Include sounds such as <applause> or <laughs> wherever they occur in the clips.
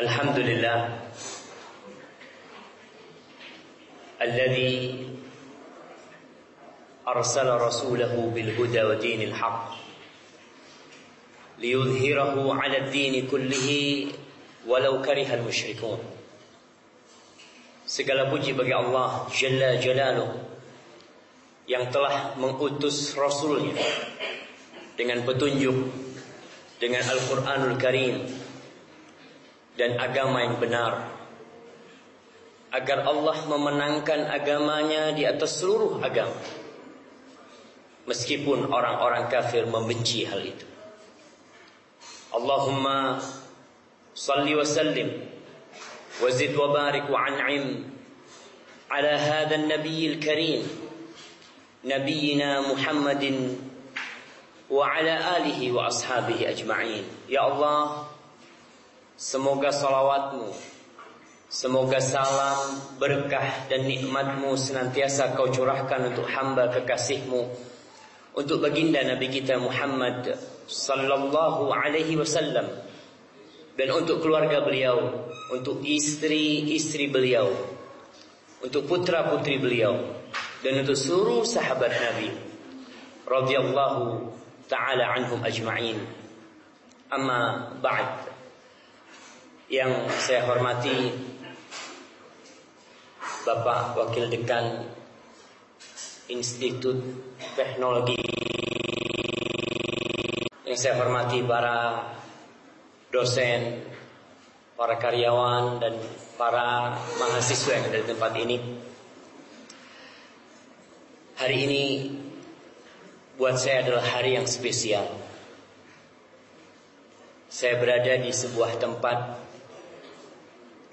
الحمد لله الذي أرسل رسوله بالهدى ودين الحق ليظهره على الدين كله walau karihal musyrikun. Segala puji bagi Allah Jalla Jalaluh yang telah mengutus Rasulnya dengan petunjuk dengan Al-Quranul Karim dan agama yang benar. Agar Allah memenangkan agamanya di atas seluruh agama. Meskipun orang-orang kafir membenci hal itu. Allahumma salli wa sallim wa zid wa barik wa an'im ala hadha an-nabiy al-karim nabiyina Muhammadin wa ala alihi wa ashabihi ajma'in. Ya Allah Semoga salawatmu Semoga salam, berkah dan nikmatmu senantiasa kau curahkan untuk hamba kekasihmu Untuk baginda Nabi kita Muhammad Sallallahu alaihi wasallam Dan untuk keluarga beliau Untuk istri-istri beliau Untuk putra-putri beliau Dan untuk seluruh sahabat Nabi radhiyallahu ta'ala anhum ajma'in. Amma ba'd yang saya hormati Bapak Wakil Dekan Institut Teknologi yang saya hormati para dosen, para karyawan dan para mahasiswa yang ada di tempat ini. Hari ini buat saya adalah hari yang spesial. Saya berada di sebuah tempat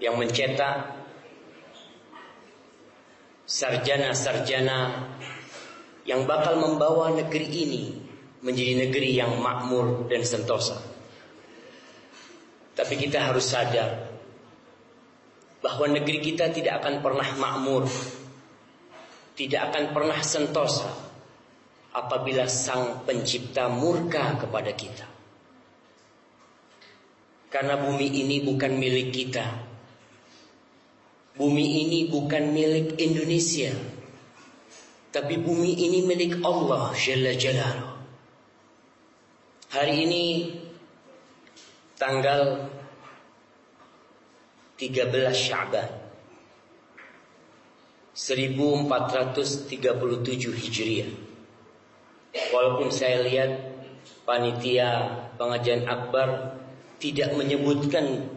yang mencetak sarjana-sarjana yang bakal membawa negeri ini menjadi negeri yang makmur dan sentosa. Tapi kita harus sadar bahwa negeri kita tidak akan pernah makmur, tidak akan pernah sentosa apabila Sang Pencipta murka kepada kita. Karena bumi ini bukan milik kita, Bumi ini bukan milik Indonesia Tapi bumi ini milik Allah Jalla Jalaluh. Hari ini Tanggal 13 Syaban 1437 Hijriah. Walaupun saya lihat Panitia pengajian akbar Tidak menyebutkan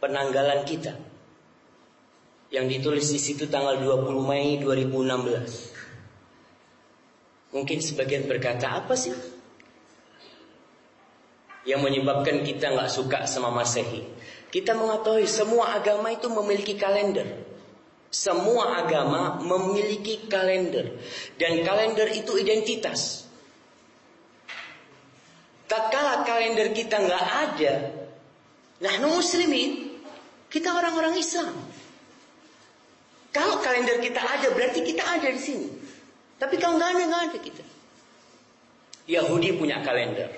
Penanggalan kita yang ditulis di situ tanggal 20 Mei 2016. Mungkin sebagian berkata apa sih? Yang menyebabkan kita nggak suka sama Masehi. Kita mengetahui semua agama itu memiliki kalender. Semua agama memiliki kalender dan kalender itu identitas. Tak kala kalender kita nggak ada, nah muslimin, kita orang-orang Islam. Kalau kalender kita ada, berarti kita ada di sini. Tapi kalau nggak ada, nggak ada kita. Yahudi punya kalender.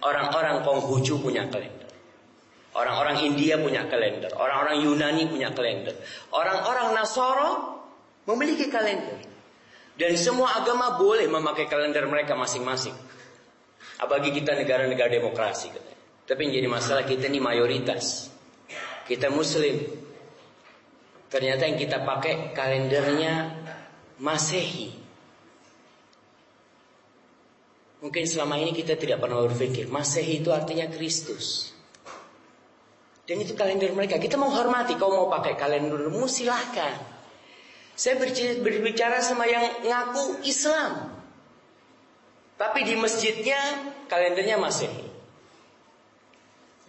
Orang-orang Konghucu punya kalender. Orang-orang India punya kalender. Orang-orang Yunani punya kalender. Orang-orang Nasoro memiliki kalender. Dan semua agama boleh memakai kalender mereka masing-masing. Apalagi kita negara-negara demokrasi. Tapi yang jadi masalah kita ini mayoritas. Kita muslim. Ternyata yang kita pakai kalendernya Masehi. Mungkin selama ini kita tidak pernah berpikir Masehi itu artinya Kristus. Dan itu kalender mereka. Kita mau hormati. Kau mau pakai kalendermu silahkan. Saya berbicara sama yang ngaku Islam. Tapi di masjidnya kalendernya Masehi.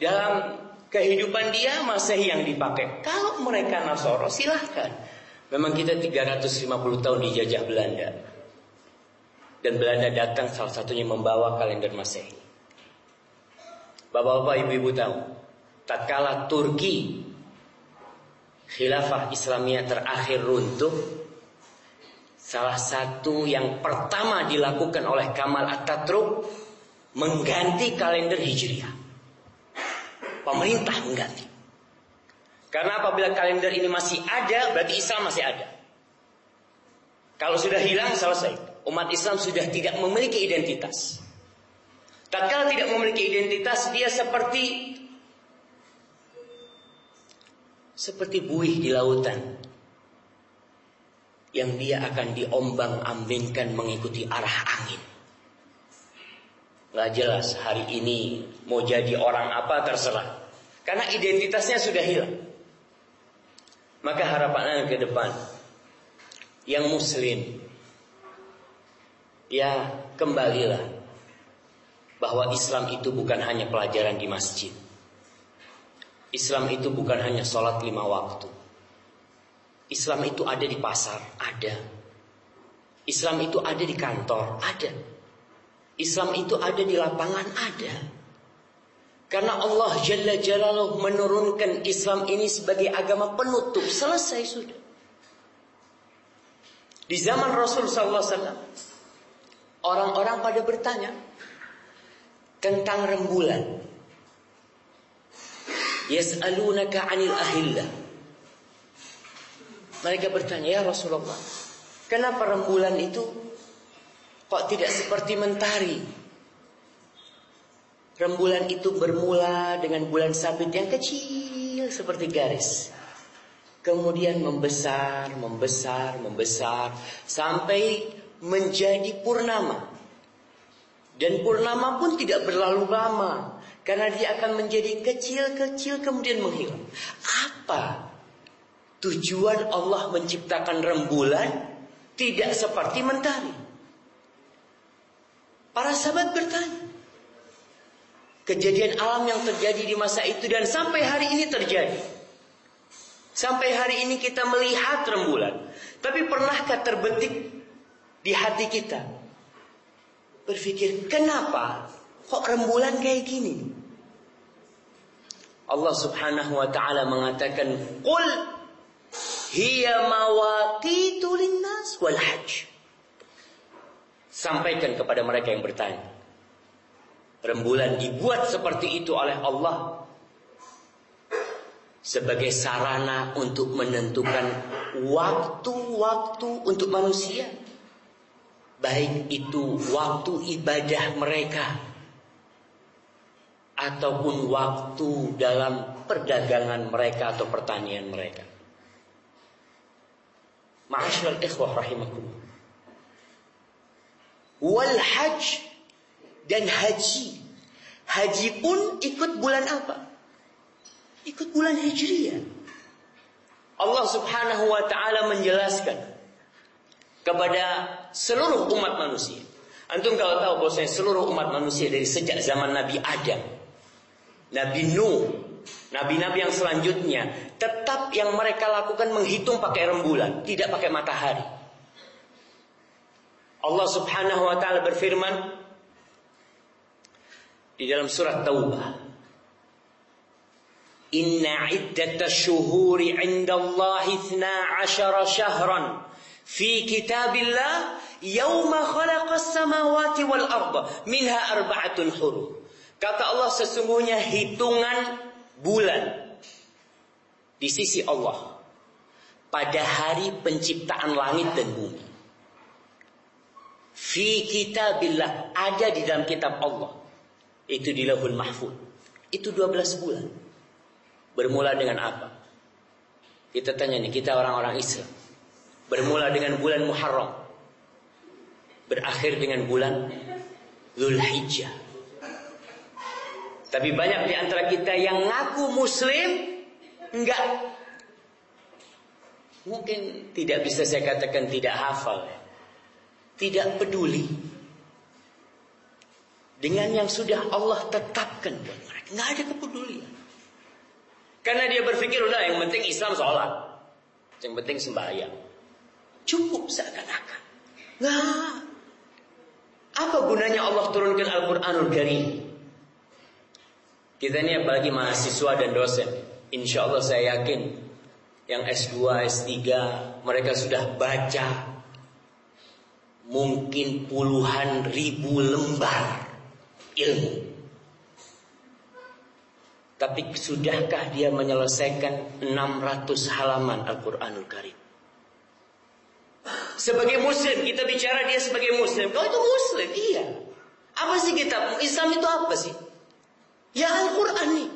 Dalam kehidupan dia Masehi yang dipakai. Kalau mereka Nasoro silahkan. Memang kita 350 tahun dijajah Belanda. Dan Belanda datang salah satunya membawa kalender Masehi. Bapak-bapak, ibu-ibu tahu, tatkala Turki khilafah Islamiyah terakhir runtuh, salah satu yang pertama dilakukan oleh Kamal Ataturk mengganti kalender Hijriah. Pemerintah mengganti. Karena apabila kalender ini masih ada, berarti Islam masih ada. Kalau sudah hilang, selesai. Umat Islam sudah tidak memiliki identitas. Tatkala tidak memiliki identitas, dia seperti seperti buih di lautan yang dia akan diombang-ambingkan mengikuti arah angin. Gak jelas hari ini mau jadi orang apa terserah. Karena identitasnya sudah hilang. Maka harapan ke depan yang muslim ya kembalilah bahwa Islam itu bukan hanya pelajaran di masjid. Islam itu bukan hanya sholat lima waktu. Islam itu ada di pasar, ada. Islam itu ada di kantor, ada. Islam itu ada di lapangan, ada. Karena Allah Jalla Jalaluh menurunkan Islam ini sebagai agama penutup. Selesai sudah. Di zaman Rasul Sallallahu Alaihi Wasallam, orang-orang pada bertanya tentang rembulan. Yas'alunaka 'anil ahillah. Mereka bertanya, "Ya Rasulullah, kenapa rembulan itu kok tidak seperti mentari?" Rembulan itu bermula dengan bulan sabit yang kecil seperti garis. Kemudian membesar, membesar, membesar sampai menjadi purnama. Dan purnama pun tidak berlalu lama karena dia akan menjadi kecil-kecil kemudian menghilang. Apa tujuan Allah menciptakan rembulan tidak seperti mentari? Para sahabat bertanya. Kejadian alam yang terjadi di masa itu dan sampai hari ini terjadi. Sampai hari ini kita melihat rembulan. Tapi pernahkah terbetik di hati kita? Berpikir, kenapa kok rembulan kayak gini? Allah subhanahu wa ta'ala mengatakan, Qul hiya mawaqitu linnas wal hajj. Sampaikan kepada mereka yang bertanya. Rembulan dibuat seperti itu oleh Allah sebagai sarana untuk menentukan waktu-waktu untuk manusia. Baik itu waktu ibadah mereka ataupun waktu dalam perdagangan mereka atau pertanian mereka. Ma'asyiral ikhwah rahimakumullah. Wal hajj dan haji. Haji pun ikut bulan apa? Ikut bulan Hijriah. Allah Subhanahu wa taala menjelaskan kepada seluruh umat manusia. Antum kalau tahu bahwa seluruh umat manusia dari sejak zaman Nabi Adam, Nabi Nuh, nabi-nabi yang selanjutnya, tetap yang mereka lakukan menghitung pakai rembulan, tidak pakai matahari. Allah Subhanahu wa taala berfirman di dalam surat Taubah Inna iddata syuhuri inda Allah ithna ashara syahran fi kitabillah yawma khalaqas samawati wal arda minha arba'atun huruf. Kata Allah sesungguhnya hitungan bulan di sisi Allah pada hari penciptaan langit dan bumi. Fi kitabillah ada di dalam kitab Allah. Itu di lahul mahfud. Itu 12 bulan. Bermula dengan apa? Kita tanya nih, kita orang-orang Islam. Bermula dengan bulan Muharram. Berakhir dengan bulan Zulhijjah. Tapi banyak di antara kita yang ngaku muslim enggak mungkin tidak bisa saya katakan tidak hafal. Tidak peduli dengan yang sudah Allah tetapkan buat mereka. Enggak ada kepedulian. Karena dia berpikir udah yang penting Islam sholat. Yang penting sembahyang. Cukup seakan-akan. Nah, apa gunanya Allah turunkan Al-Quranul Karim? Kita ini apalagi mahasiswa dan dosen. Insya Allah saya yakin yang S2, S3 mereka sudah baca mungkin puluhan ribu lembar ilmu. Tapi sudahkah dia menyelesaikan 600 halaman Al-Quranul Karim? Sebagai muslim, kita bicara dia sebagai muslim. Kau itu muslim, iya. Apa sih kita? Islam itu apa sih? Ya Al-Quran nih.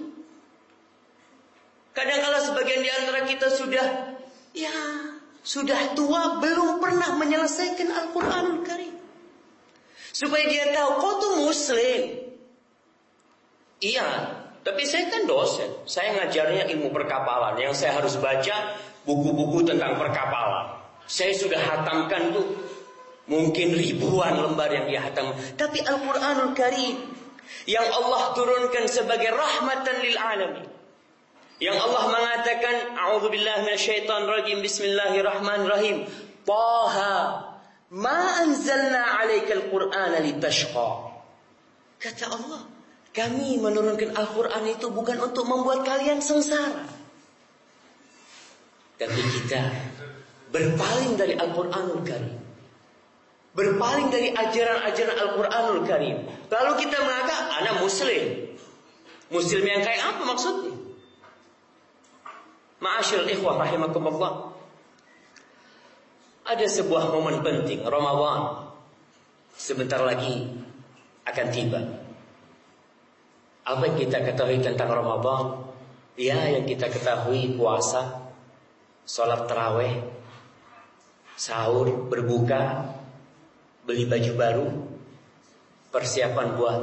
Kadang-kala sebagian di antara kita sudah, ya sudah tua, belum pernah menyelesaikan Al-Quranul Karim. Supaya dia tahu, kau tuh muslim. Iya, tapi saya kan dosen. Saya ngajarnya ilmu perkapalan. Yang saya harus baca buku-buku tentang perkapalan. Saya sudah hatamkan tuh mungkin ribuan lembar yang dia hatam. Tapi Al-Quranul Karim yang Allah turunkan sebagai rahmatan lil alamin. Yang Allah mengatakan, A'udzubillahi. Bismillahirrahmanirrahim. Taha ma anzalna 'alaikal Qur'ana litashqa. Kata Allah, kami menurunkan Al-Quran itu bukan untuk membuat kalian sengsara. Tapi kita berpaling dari Al-Quranul Karim. Berpaling dari ajaran-ajaran Al-Quranul Karim. Lalu kita mengatakan, anak muslim. Muslim yang kayak apa maksudnya? Ma'asyil ikhwah rahimakumullah. Ada sebuah momen penting, Ramadan. Sebentar lagi akan tiba. Apa yang kita ketahui tentang Ramadan? Ya, yang kita ketahui puasa, sholat terawih, sahur, berbuka, beli baju baru, persiapan buat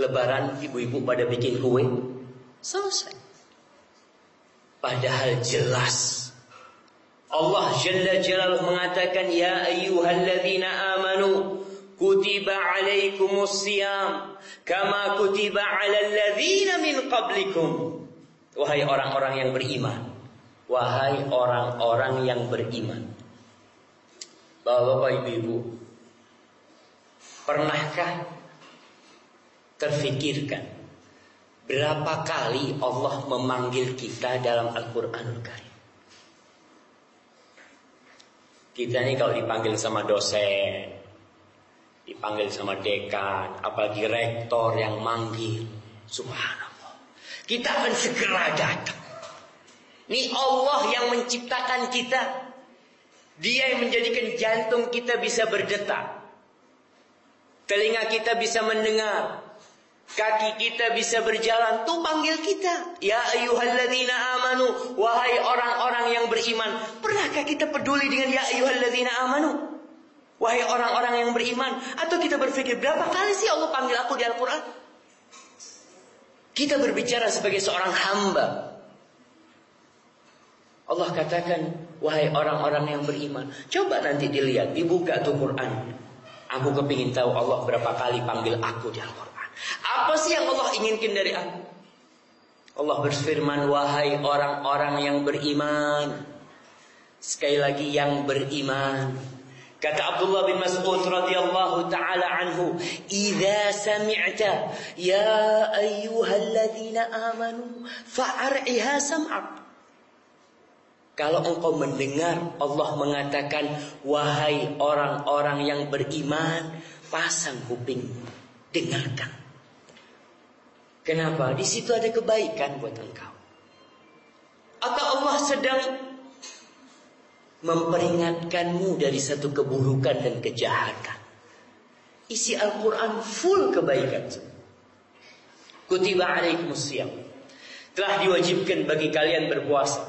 lebaran, ibu-ibu pada bikin kue, selesai. Padahal jelas. Allah Jalla Jalaluhu mengatakan ya ayyuhalladzina amanu kutiba alaikumus siyam kama kutiba alal ladzina min qablikum. Wahai orang-orang yang beriman. Wahai orang-orang yang beriman. Bapak-bapak ibu-ibu. Pernahkah terfikirkan berapa kali Allah memanggil kita dalam Al-Qur'anul Karim kita ini kalau dipanggil sama dosen dipanggil sama dekan, apalagi rektor yang manggil. Subhanallah. Kita akan segera datang. Ini Allah yang menciptakan kita. Dia yang menjadikan jantung kita bisa berdetak. Telinga kita bisa mendengar. Kaki kita bisa berjalan. Tuh panggil kita. Ya ayuhalladzina amanu. Wahai orang-orang yang beriman. Pernahkah kita peduli dengan ya ayuhalladzina amanu? Wahai orang-orang yang beriman, atau kita berpikir berapa kali sih Allah panggil aku di Al-Quran? Kita berbicara sebagai seorang hamba. Allah katakan, wahai orang-orang yang beriman, coba nanti dilihat, dibuka tuh Quran. Aku kepingin tahu Allah berapa kali panggil aku di Al-Quran. Apa sih yang Allah inginkan dari aku? Allah berfirman, wahai orang-orang yang beriman. Sekali lagi yang beriman. Kata Abdullah bin Mas'ud radhiyallahu taala anhu, "Idza sami'ta ya ayyuhalladzina amanu fa'ar'iha sam'ak." Kalau engkau mendengar Allah mengatakan, "Wahai orang-orang yang beriman, pasang kuping, dengarkan." Kenapa? Di situ ada kebaikan buat engkau. Atau Allah sedang memperingatkanmu dari satu keburukan dan kejahatan. Isi Al-Quran full kebaikan. Kutiba alaikumusiyam. Telah diwajibkan bagi kalian berpuasa.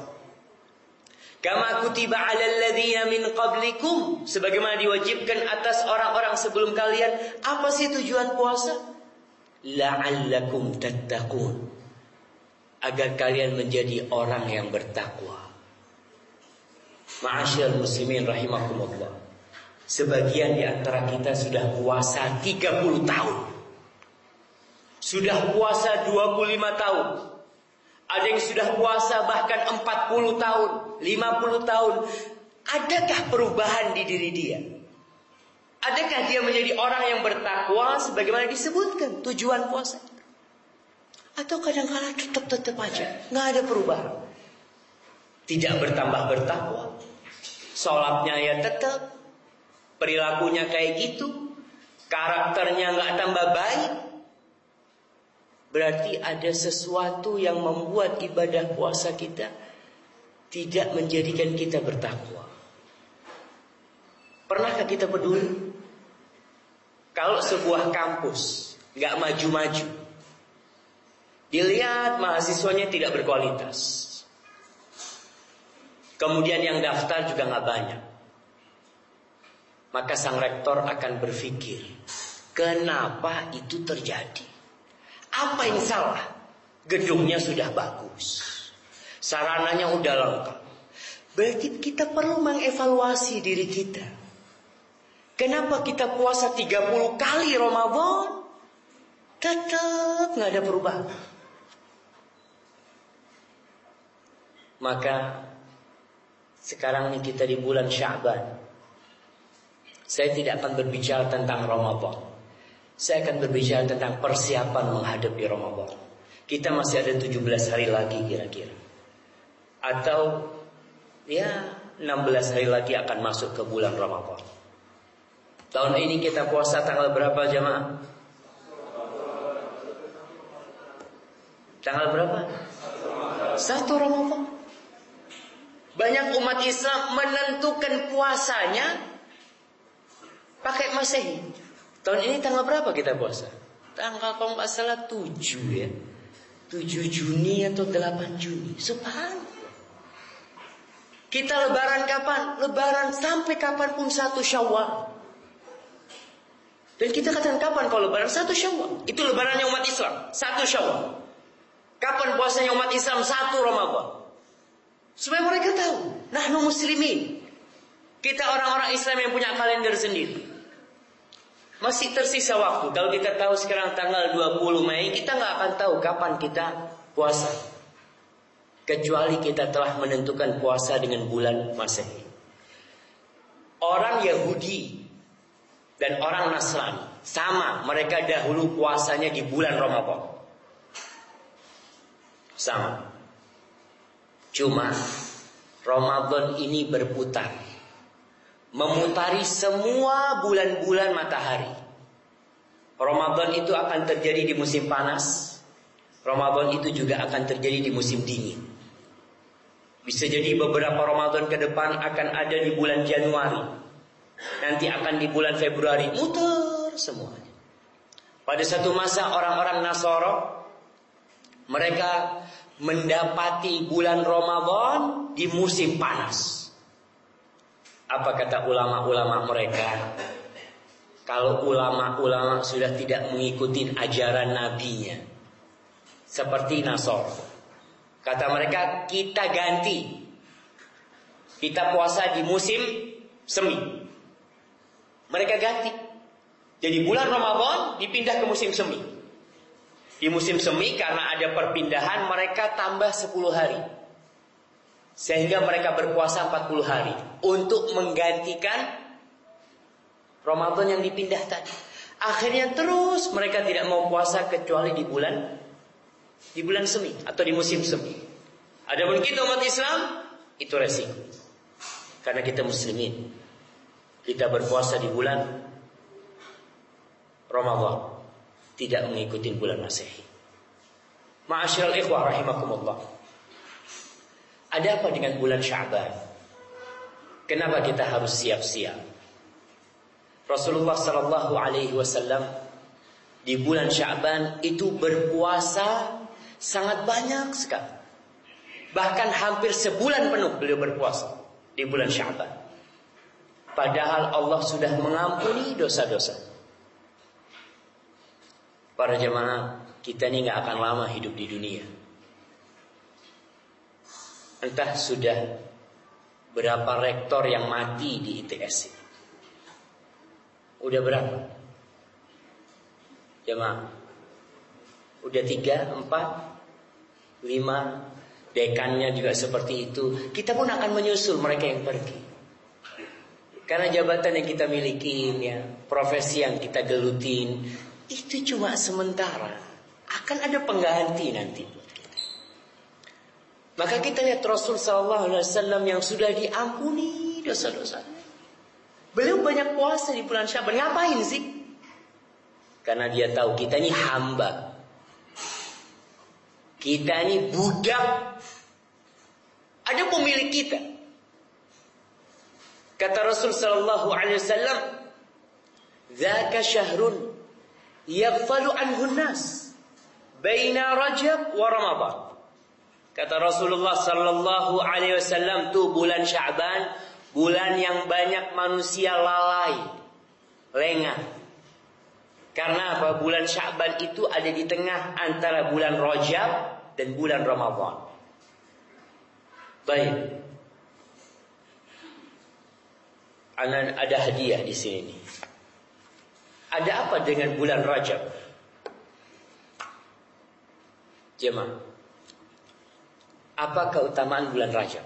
Kama kutiba alal ladzina min qablikum. Sebagaimana diwajibkan atas orang-orang sebelum kalian. Apa sih tujuan puasa? La'allakum tattaqun. Agar kalian menjadi orang yang bertakwa. Ma'asyil muslimin rahimakumullah. Sebagian di antara kita sudah puasa 30 tahun. Sudah puasa 25 tahun. Ada yang sudah puasa bahkan 40 tahun, 50 tahun. Adakah perubahan di diri dia? Adakah dia menjadi orang yang bertakwa sebagaimana disebutkan tujuan puasa? Atau kadang-kadang tetap-tetap aja, nggak ada perubahan. Tidak bertambah bertakwa, Sholatnya ya tetap. Perilakunya kayak gitu. Karakternya nggak tambah baik. Berarti ada sesuatu yang membuat ibadah puasa kita tidak menjadikan kita bertakwa. Pernahkah kita peduli? Kalau sebuah kampus nggak maju-maju, dilihat mahasiswanya tidak berkualitas, kemudian yang daftar juga nggak banyak, maka sang rektor akan berpikir, kenapa itu terjadi? Apa yang salah? Gedungnya sudah bagus, sarananya udah lengkap. Berarti kita perlu mengevaluasi diri kita. Kenapa kita puasa 30 kali Ramadan? Tetap nggak ada perubahan. Maka sekarang ini kita di bulan Syaban. Saya tidak akan berbicara tentang Ramadan. Saya akan berbicara tentang persiapan menghadapi Ramadan. Kita masih ada 17 hari lagi kira-kira. Atau ya 16 hari lagi akan masuk ke bulan Ramadan. Tahun ini kita puasa tanggal berapa jemaah? Tanggal berapa? Satu Ramadan. Banyak umat Islam menentukan puasanya pakai Masehi. Tahun ini tanggal berapa kita puasa? Tanggal kalau nggak salah 7 ya. 7 Juni atau 8 Juni. Subhanallah. Kita lebaran kapan? Lebaran sampai kapan pun satu syawal. Dan kita katakan kapan kalau lebaran? Satu syawal. Itu lebarannya umat Islam. Satu syawal. Kapan puasanya umat Islam? Satu Ramadan. Supaya mereka tahu. Nah, muslimin. Kita orang-orang Islam yang punya kalender sendiri. Masih tersisa waktu. Kalau kita tahu sekarang tanggal 20 Mei, kita nggak akan tahu kapan kita puasa. Kecuali kita telah menentukan puasa dengan bulan Masehi. Orang Yahudi dan orang Nasrani sama, mereka dahulu puasanya di bulan Ramadan. Sama. Cuma Ramadan ini berputar memutari semua bulan-bulan matahari. Ramadan itu akan terjadi di musim panas. Ramadan itu juga akan terjadi di musim dingin. Bisa jadi beberapa Ramadan ke depan akan ada di bulan Januari. Nanti akan di bulan Februari. Muter semuanya. Pada satu masa orang-orang Nasoro mereka mendapati bulan Ramadan di musim panas. Apa kata ulama-ulama mereka? Kalau ulama-ulama sudah tidak mengikuti ajaran nabinya. Seperti Nasor. Kata mereka, kita ganti. Kita puasa di musim semi. Mereka ganti. Jadi bulan Ramadan dipindah ke musim semi. Di musim semi karena ada perpindahan mereka tambah 10 hari. Sehingga mereka berpuasa 40 hari untuk menggantikan Ramadan yang dipindah tadi. Akhirnya terus mereka tidak mau puasa kecuali di bulan di bulan semi atau di musim semi. Adapun kita umat Islam itu resiko. Karena kita muslimin. Kita berpuasa di bulan Ramadan, tidak mengikuti bulan Masehi. Ma'asyiral ikhwah rahimakumullah. Ada apa dengan bulan Syaban? Kenapa kita harus siap-siap? Rasulullah Sallallahu Alaihi Wasallam di bulan Syaban itu berpuasa sangat banyak sekali. Bahkan hampir sebulan penuh beliau berpuasa di bulan Syaban. Padahal Allah sudah mengampuni dosa-dosa. Para jemaah, kita ini nggak akan lama hidup di dunia. Entah sudah berapa rektor yang mati di ITS ini. Udah berapa? Jemaah. Udah tiga, empat, lima. Dekannya juga seperti itu. Kita pun akan menyusul mereka yang pergi. Karena jabatan yang kita miliki, ya, profesi yang kita gelutin, itu cuma sementara. Akan ada pengganti nanti. Maka kita lihat Rasul Sallallahu Alaihi yang sudah diampuni dosa-dosanya. Beliau banyak puasa di bulan Syaban. Ngapain sih? Karena dia tahu kita ini hamba. Kita ini budak. Ada pemilik kita. Kata Rasul sallallahu alaihi wasallam, "Dzaka syahrun yaghfalu anhu nas baina Rajab wa Ramadan." Kata Rasulullah sallallahu alaihi wasallam tu bulan Sya'ban, bulan yang banyak manusia lalai, lengah. Karena apa? Bulan Sya'ban itu ada di tengah antara bulan Rajab dan bulan Ramadan. Baik. Ada hadiah di sini. Ada apa dengan bulan Rajab? Jemaah. Apa keutamaan bulan Rajab?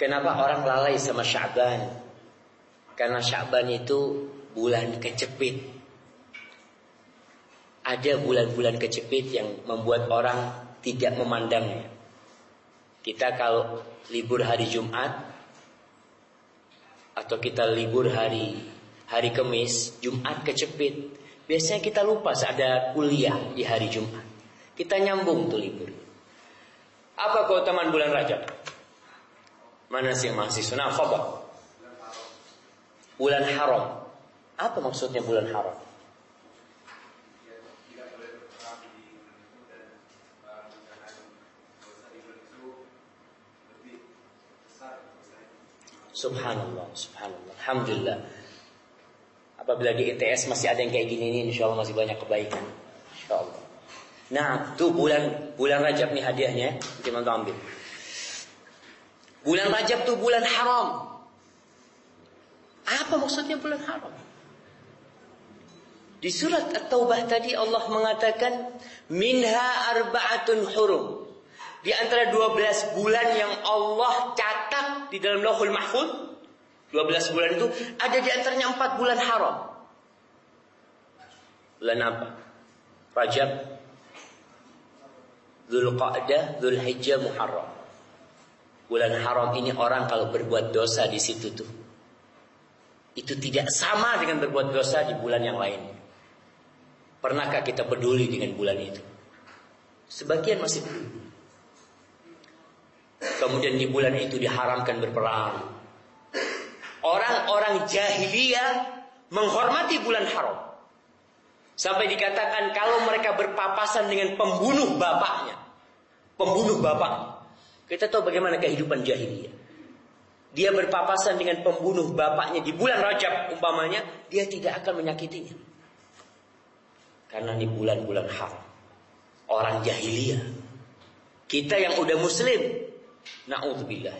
Kenapa orang lalai sama Sya'ban? Karena Sya'ban itu bulan kecepit. Ada bulan-bulan kecepit yang membuat orang tidak memandangnya. Kita kalau libur hari Jumat atau kita libur hari hari Kamis, Jumat kecepit. Biasanya kita lupa ada kuliah di hari Jumat. Kita nyambung tuh libur. Apa keutamaan bulan Rajab? Mana sih mahasiswa? Nah, Bulan haram. Apa maksudnya bulan haram? Subhanallah, subhanallah. Alhamdulillah. Apabila di ITS masih ada yang kayak gini ini, insya Allah masih banyak kebaikan. Insya Allah. Nah, tuh bulan bulan Rajab nih hadiahnya, teman-teman ambil. Bulan Rajab tuh bulan haram. Apa maksudnya bulan haram? Di surat At-Taubah tadi Allah mengatakan minha arba'atun hurum. Di antara 12 bulan yang Allah catat di dalam Lauhul Mahfuz, 12 bulan itu ada di antaranya 4 bulan haram. Bulan apa? Rajab, Zulqa'dah, Zulhijjah, Muharram. Bulan haram ini orang kalau berbuat dosa di situ tuh. Itu tidak sama dengan berbuat dosa di bulan yang lain. Pernahkah kita peduli dengan bulan itu? Sebagian masih peduli. Kemudian di bulan itu diharamkan berperang. Orang-orang jahiliyah menghormati bulan haram. Sampai dikatakan kalau mereka berpapasan dengan pembunuh bapaknya. Pembunuh bapaknya. Kita tahu bagaimana kehidupan jahiliyah. Dia berpapasan dengan pembunuh bapaknya di bulan Rajab umpamanya, dia tidak akan menyakitinya. Karena ini bulan-bulan haram. Orang jahiliyah. Kita yang udah muslim. Na'udzubillah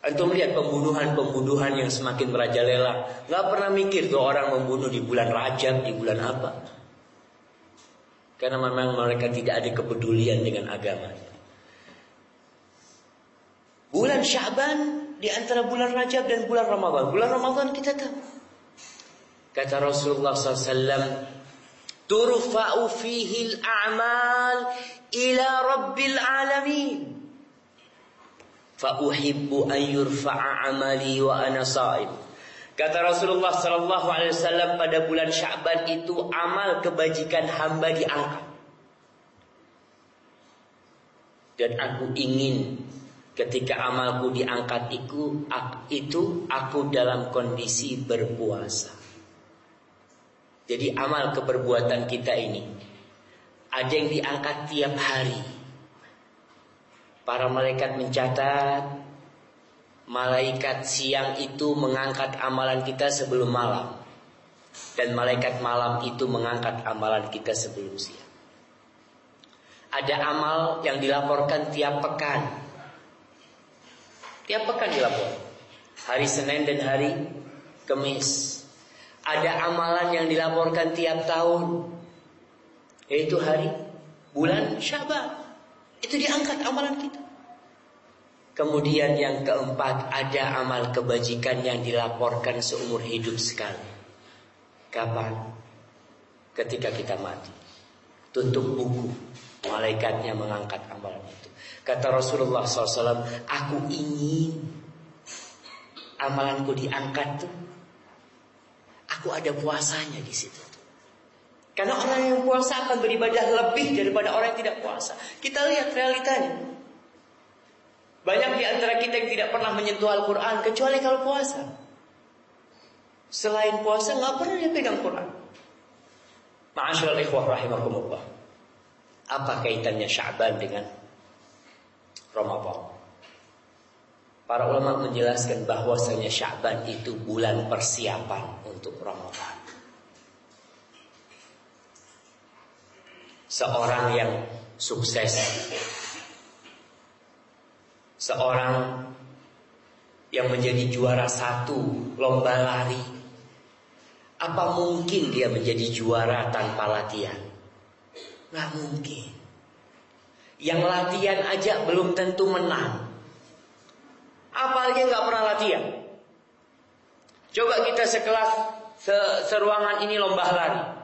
Antum lihat pembunuhan-pembunuhan yang semakin merajalela. Gak pernah mikir tuh orang membunuh di bulan Rajab, di bulan apa. Karena memang mereka tidak ada kepedulian dengan agama. Bulan Syaban di antara bulan Rajab dan bulan Ramadan. Bulan Ramadan kita tahu. Kata Rasulullah SAW, turfa'u al-a'mal ila rabbil alamin fa uhibbu an yurfa'a amali wa ana sha'im kata Rasulullah sallallahu alaihi wasallam pada bulan Sya'ban itu amal kebajikan hamba diangkat. Dan aku ingin ketika amalku diangkat itu itu aku dalam kondisi berpuasa. Jadi amal keperbuatan kita ini ada yang diangkat tiap hari. Para malaikat mencatat malaikat siang itu mengangkat amalan kita sebelum malam dan malaikat malam itu mengangkat amalan kita sebelum siang. Ada amal yang dilaporkan tiap pekan. Tiap pekan dilaporkan. Hari Senin dan hari Kamis. Ada amalan yang dilaporkan tiap tahun. Yaitu hari bulan Syaban. Itu diangkat amalan kita. Kemudian yang keempat ada amal kebajikan yang dilaporkan seumur hidup sekali. Kapan? Ketika kita mati. Tutup buku. Malaikatnya mengangkat amalan itu. Kata Rasulullah SAW, aku ingin amalanku diangkat tuh Aku ada puasanya di situ. Karena orang yang puasa akan beribadah lebih daripada orang yang tidak puasa. Kita lihat realitanya. Banyak di antara kita yang tidak pernah menyentuh Al-Quran kecuali kalau puasa. Selain puasa nggak pernah dia pegang Quran. Ma'asyiral ikhwah rahimakumullah. Apa kaitannya Sya'ban dengan Ramadan? Para ulama menjelaskan bahwasanya Sya'ban itu bulan persiapan untuk Ramadan. Seorang yang sukses Seorang yang menjadi juara satu lomba lari. Apa mungkin dia menjadi juara tanpa latihan? Nggak mungkin. Yang latihan aja belum tentu menang. Apalagi nggak pernah latihan. Coba kita sekelas se seruangan ini lomba lari.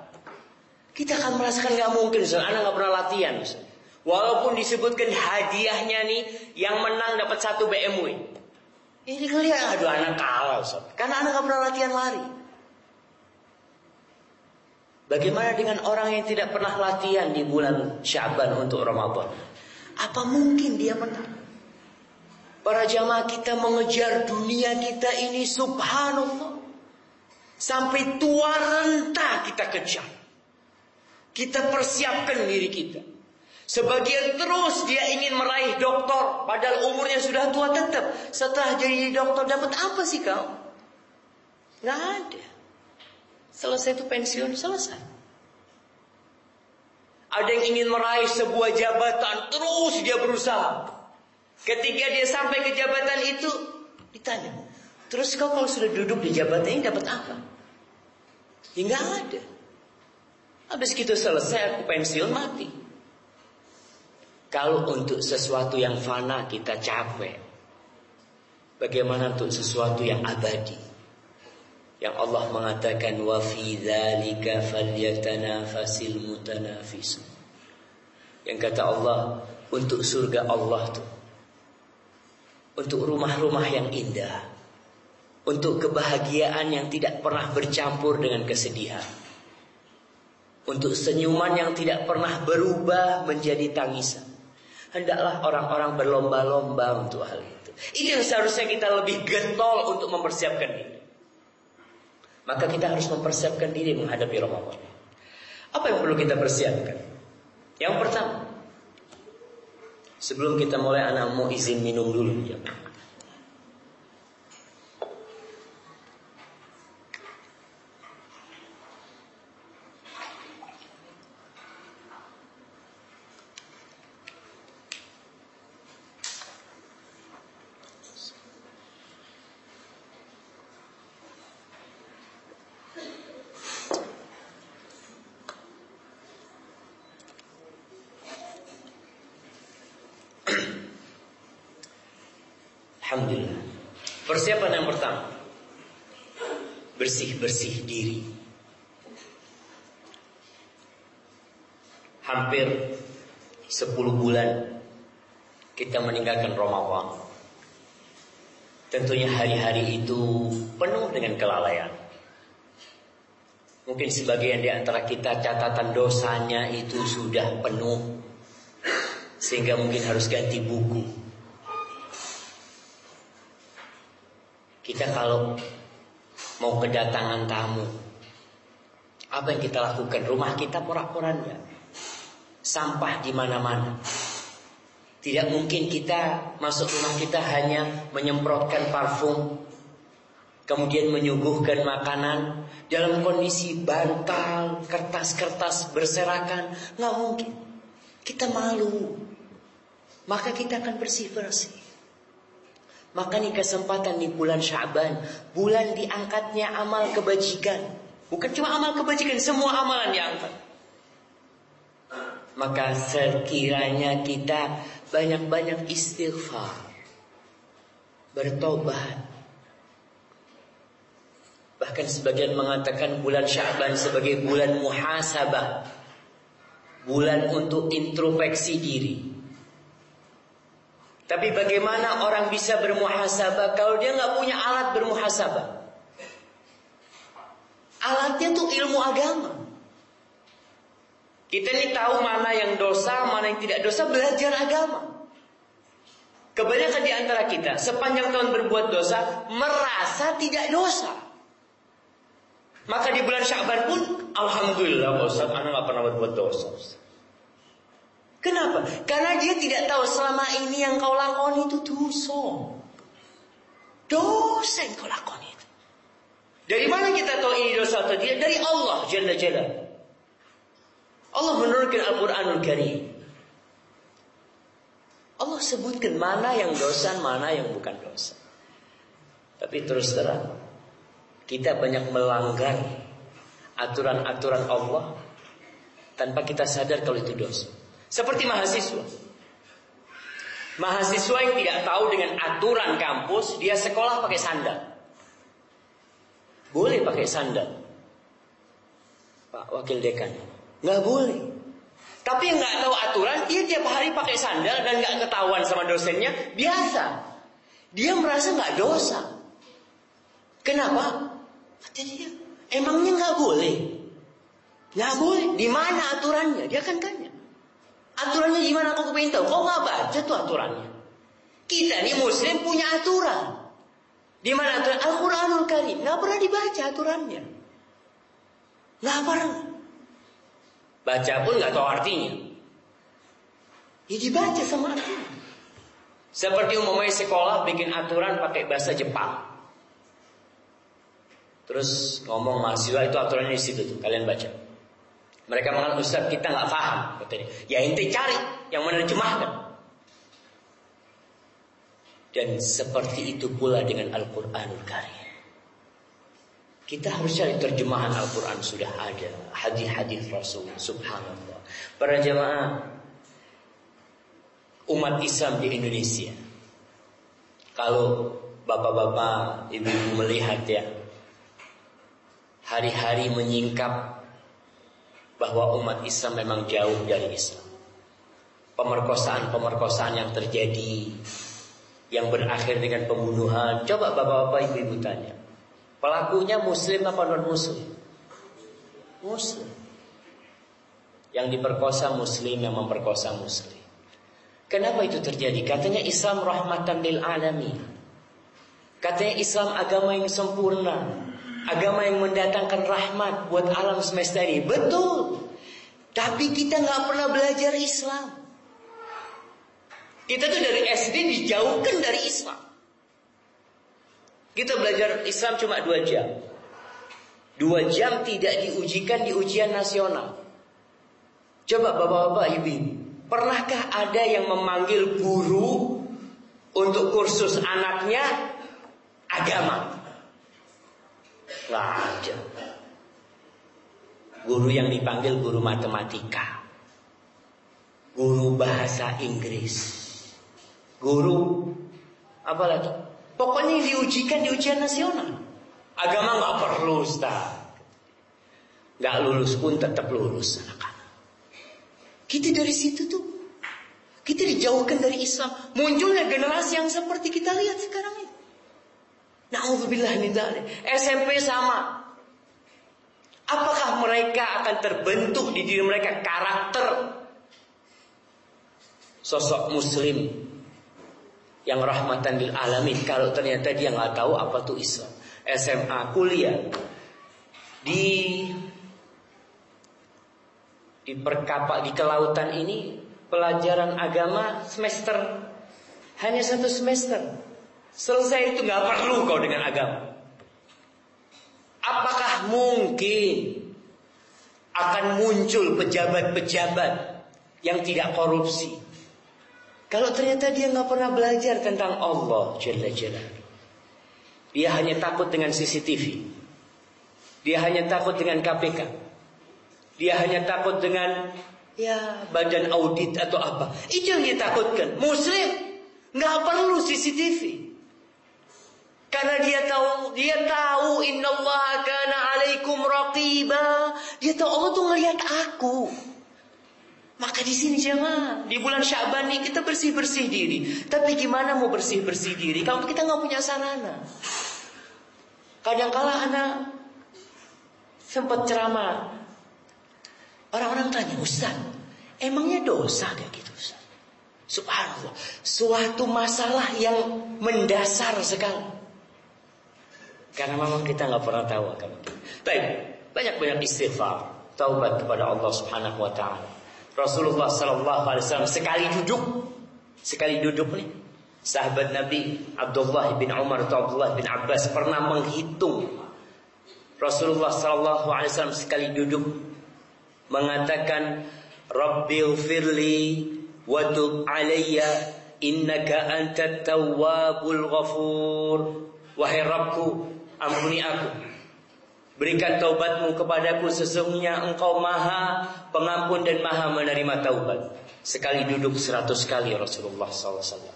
Kita akan merasakan nggak mungkin, soalnya nggak pernah latihan. Misalnya. Walaupun disebutkan hadiahnya nih yang menang dapat satu BMW. Ini kelihatan aduh anak kalah Ustaz. Karena anak gak pernah latihan lari. Bagaimana dengan orang yang tidak pernah latihan di bulan Syaban untuk Ramadan? Apa mungkin dia menang? Para jamaah kita mengejar dunia kita ini subhanallah. Sampai tua renta kita kejar. Kita persiapkan diri kita. Sebagian terus dia ingin meraih doktor, padahal umurnya sudah tua tetap. Setelah jadi doktor dapat apa sih kau? Nggak ada. Selesai itu pensiun selesai. Ada yang ingin meraih sebuah jabatan, terus dia berusaha. Ketika dia sampai ke jabatan itu, ditanya, terus kau kalau sudah duduk di jabatan ini dapat apa? Ya nggak ada. Habis gitu selesai aku pensiun mati. Kalau untuk sesuatu yang fana kita capek. Bagaimana untuk sesuatu yang abadi? Yang Allah mengatakan wa fi dzalika falyatanafasil mutanafisun. Yang kata Allah untuk surga Allah tuh. Untuk rumah-rumah yang indah. Untuk kebahagiaan yang tidak pernah bercampur dengan kesedihan. Untuk senyuman yang tidak pernah berubah menjadi tangisan hendaklah orang-orang berlomba-lomba untuk hal itu. Ini yang seharusnya kita lebih getol untuk mempersiapkan diri. Maka kita harus mempersiapkan diri menghadapi Ramadan. Apa yang perlu kita persiapkan? Yang pertama, sebelum kita mulai anak mau izin minum dulu ya. Alhamdulillah. Persiapan yang pertama. Bersih-bersih diri. Hampir 10 bulan kita meninggalkan Ramadan. Tentunya hari-hari itu penuh dengan kelalaian. Mungkin sebagian di antara kita catatan dosanya itu sudah penuh. Sehingga mungkin harus ganti buku. Kita kalau mau kedatangan tamu, apa yang kita lakukan? Rumah kita porak-poranda, sampah di mana-mana. Tidak mungkin kita masuk rumah kita hanya menyemprotkan parfum, kemudian menyuguhkan makanan dalam kondisi bantal, kertas-kertas berserakan. Nggak mungkin. Kita malu. Maka kita akan bersih-bersih. Maka ini kesempatan di bulan Syaban, bulan diangkatnya amal kebajikan. Bukan cuma amal kebajikan, semua amalan diangkat. Maka sekiranya kita banyak-banyak istighfar, bertobat. Bahkan sebagian mengatakan bulan Syaban sebagai bulan muhasabah. Bulan untuk introspeksi diri. Tapi bagaimana orang bisa bermuhasabah kalau dia nggak punya alat bermuhasabah? Alatnya tuh ilmu agama. Kita ini tahu mana yang dosa, mana yang tidak dosa, belajar agama. Kebanyakan di antara kita sepanjang tahun berbuat dosa merasa tidak dosa. Maka di bulan Syakban pun Alhamdulillah Ustaz, anak gak pernah berbuat dosa Kenapa? Karena dia tidak tahu selama ini yang kau lakoni itu dosa. Dosa yang kau lakoni itu. Dari mana kita tahu ini dosa atau tidak? Dari Allah Jalla Jalla. Allah menurunkan Al-Quranul Karim. Allah sebutkan mana yang dosa, mana yang bukan dosa. Tapi terus terang, kita banyak melanggar aturan-aturan Allah tanpa kita sadar kalau itu dosa. Seperti mahasiswa. Mahasiswa yang tidak tahu dengan aturan kampus, dia sekolah pakai sandal. Boleh pakai sandal. Pak Wakil Dekan. Nggak boleh. Tapi yang nggak tahu aturan, dia tiap hari pakai sandal dan nggak ketahuan sama dosennya, biasa. Dia merasa nggak dosa. Kenapa? Kata dia, emangnya nggak boleh? Nggak boleh. Di mana aturannya? Dia akan tanya. Aturannya gimana? Kau pengen tahu? Kau nggak baca tuh aturannya. Kita nih Muslim punya aturan. Di mana aturan? Al-Quranul Karim. Nggak pernah dibaca aturannya. Nggak pernah. Baca pun nggak tahu artinya. Ya dibaca sama artinya. Seperti umumnya sekolah bikin aturan pakai bahasa Jepang. Terus ngomong mahasiswa itu aturannya di situ tuh, kalian baca. Mereka mengatakan Ustaz kita nggak paham katanya. Ya inti cari yang menerjemahkan. Dan seperti itu pula dengan Al-Quranul Karim. Kita harus cari terjemahan Al-Quran sudah ada. Hadis-hadis Rasul. Subhanallah. Para jemaah umat Islam di Indonesia. Kalau bapak-bapak, ibu-ibu melihat ya. Hari-hari menyingkap bahwa umat Islam memang jauh dari Islam. Pemerkosaan-pemerkosaan yang terjadi yang berakhir dengan pembunuhan. Coba bapak-bapak ibu-ibu tanya. Pelakunya muslim apa non muslim? Muslim. Yang diperkosa muslim yang memperkosa muslim. Kenapa itu terjadi? Katanya Islam rahmatan lil alamin. Katanya Islam agama yang sempurna. Agama yang mendatangkan rahmat buat alam semesta ini. Betul. Tapi kita nggak pernah belajar Islam. Kita tuh dari SD dijauhkan dari Islam. Kita belajar Islam cuma dua jam. Dua jam tidak diujikan di ujian nasional. Coba bapak-bapak ibu, pernahkah ada yang memanggil guru untuk kursus anaknya agama? Nggak. Guru yang dipanggil guru matematika. Guru bahasa Inggris. Guru apa lagi? Pokoknya diujikan di ujian nasional. Agama nggak perlu Ustaz. Nggak lulus pun tetap lulus anak-anak. Kita dari situ tuh. Kita dijauhkan dari Islam. Munculnya generasi yang seperti kita lihat sekarang ini. Na'udzubillah SMP sama. Apakah mereka akan terbentuk di diri mereka karakter sosok muslim yang rahmatan lil alamin kalau ternyata dia nggak tahu apa tuh Islam. SMA kuliah di di perkapa di kelautan ini pelajaran agama semester hanya satu semester. Selesai itu nggak perlu kau dengan agama. Apakah mungkin akan muncul pejabat-pejabat yang tidak korupsi? Kalau ternyata dia nggak pernah belajar tentang Allah Jalla Jalla. Dia hanya takut dengan CCTV. Dia hanya takut dengan KPK. Dia hanya takut dengan ya badan audit atau apa. Itu yang dia takutkan. Muslim nggak perlu CCTV. Karena dia tahu, dia tahu Inna Allah kana alaikum raqiba. Dia tahu Allah tuh ngelihat aku. Maka di sini jemaah, di bulan Syaban ini kita bersih-bersih diri. Tapi gimana mau bersih-bersih diri kalau kita nggak punya sarana? Kadangkala anak sempat ceramah Orang-orang tanya, Ustaz, emangnya dosa kayak gitu Ustaz? Subhanallah, suatu masalah yang mendasar sekali. Karena memang kita nggak pernah tahu akan. Baik, banyak-banyak istighfar, taubat kepada Allah Subhanahu wa taala. Rasulullah sallallahu alaihi wasallam sekali duduk, sekali duduk nih, sahabat Nabi Abdullah bin Umar atau Abdullah bin Abbas pernah menghitung Rasulullah sallallahu alaihi wasallam sekali duduk mengatakan Rabbil firli Wadub alayya innaka antat tawwabul ghafur. Wahai Rabbku, ampuni aku. Berikan taubatmu kepadaku sesungguhnya engkau maha pengampun dan maha menerima taubat. Sekali duduk seratus kali Rasulullah SAW.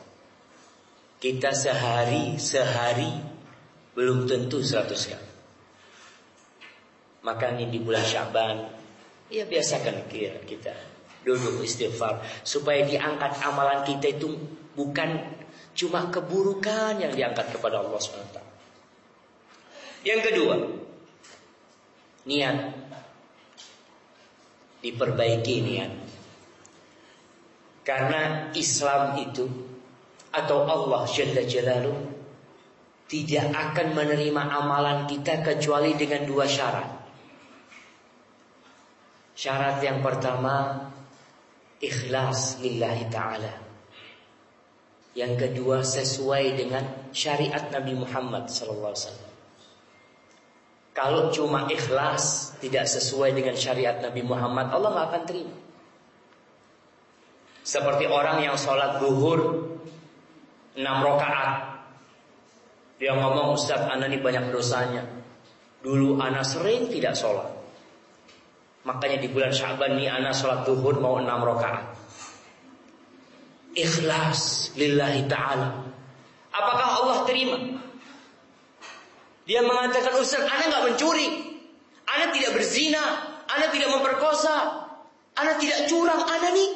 Kita sehari, sehari belum tentu seratus kali. Maka ini di bulan Syaban, ya biasakan kira kita duduk istighfar supaya diangkat amalan kita itu bukan cuma keburukan yang diangkat kepada Allah SWT. Yang kedua, niat diperbaiki niat. Karena Islam itu atau Allah Jalla Jalaluh tidak akan menerima amalan kita kecuali dengan dua syarat. Syarat yang pertama ikhlas lillahi ta'ala. Yang kedua sesuai dengan syariat Nabi Muhammad sallallahu alaihi. Kalau cuma ikhlas tidak sesuai dengan syariat Nabi Muhammad, Allah akan terima. Seperti orang yang sholat duhur 6 rakaat. Dia ngomong, Ustaz, anak ini banyak dosanya. Dulu anak sering tidak sholat. Makanya di bulan Syaban ini anak sholat duhur mau enam rakaat. Ikhlas lillahi ta'ala. Apakah Allah terima? Dia mengatakan Ustaz, anak nggak mencuri. Anak tidak berzina. Anak tidak memperkosa. Anak tidak curang. Anak nih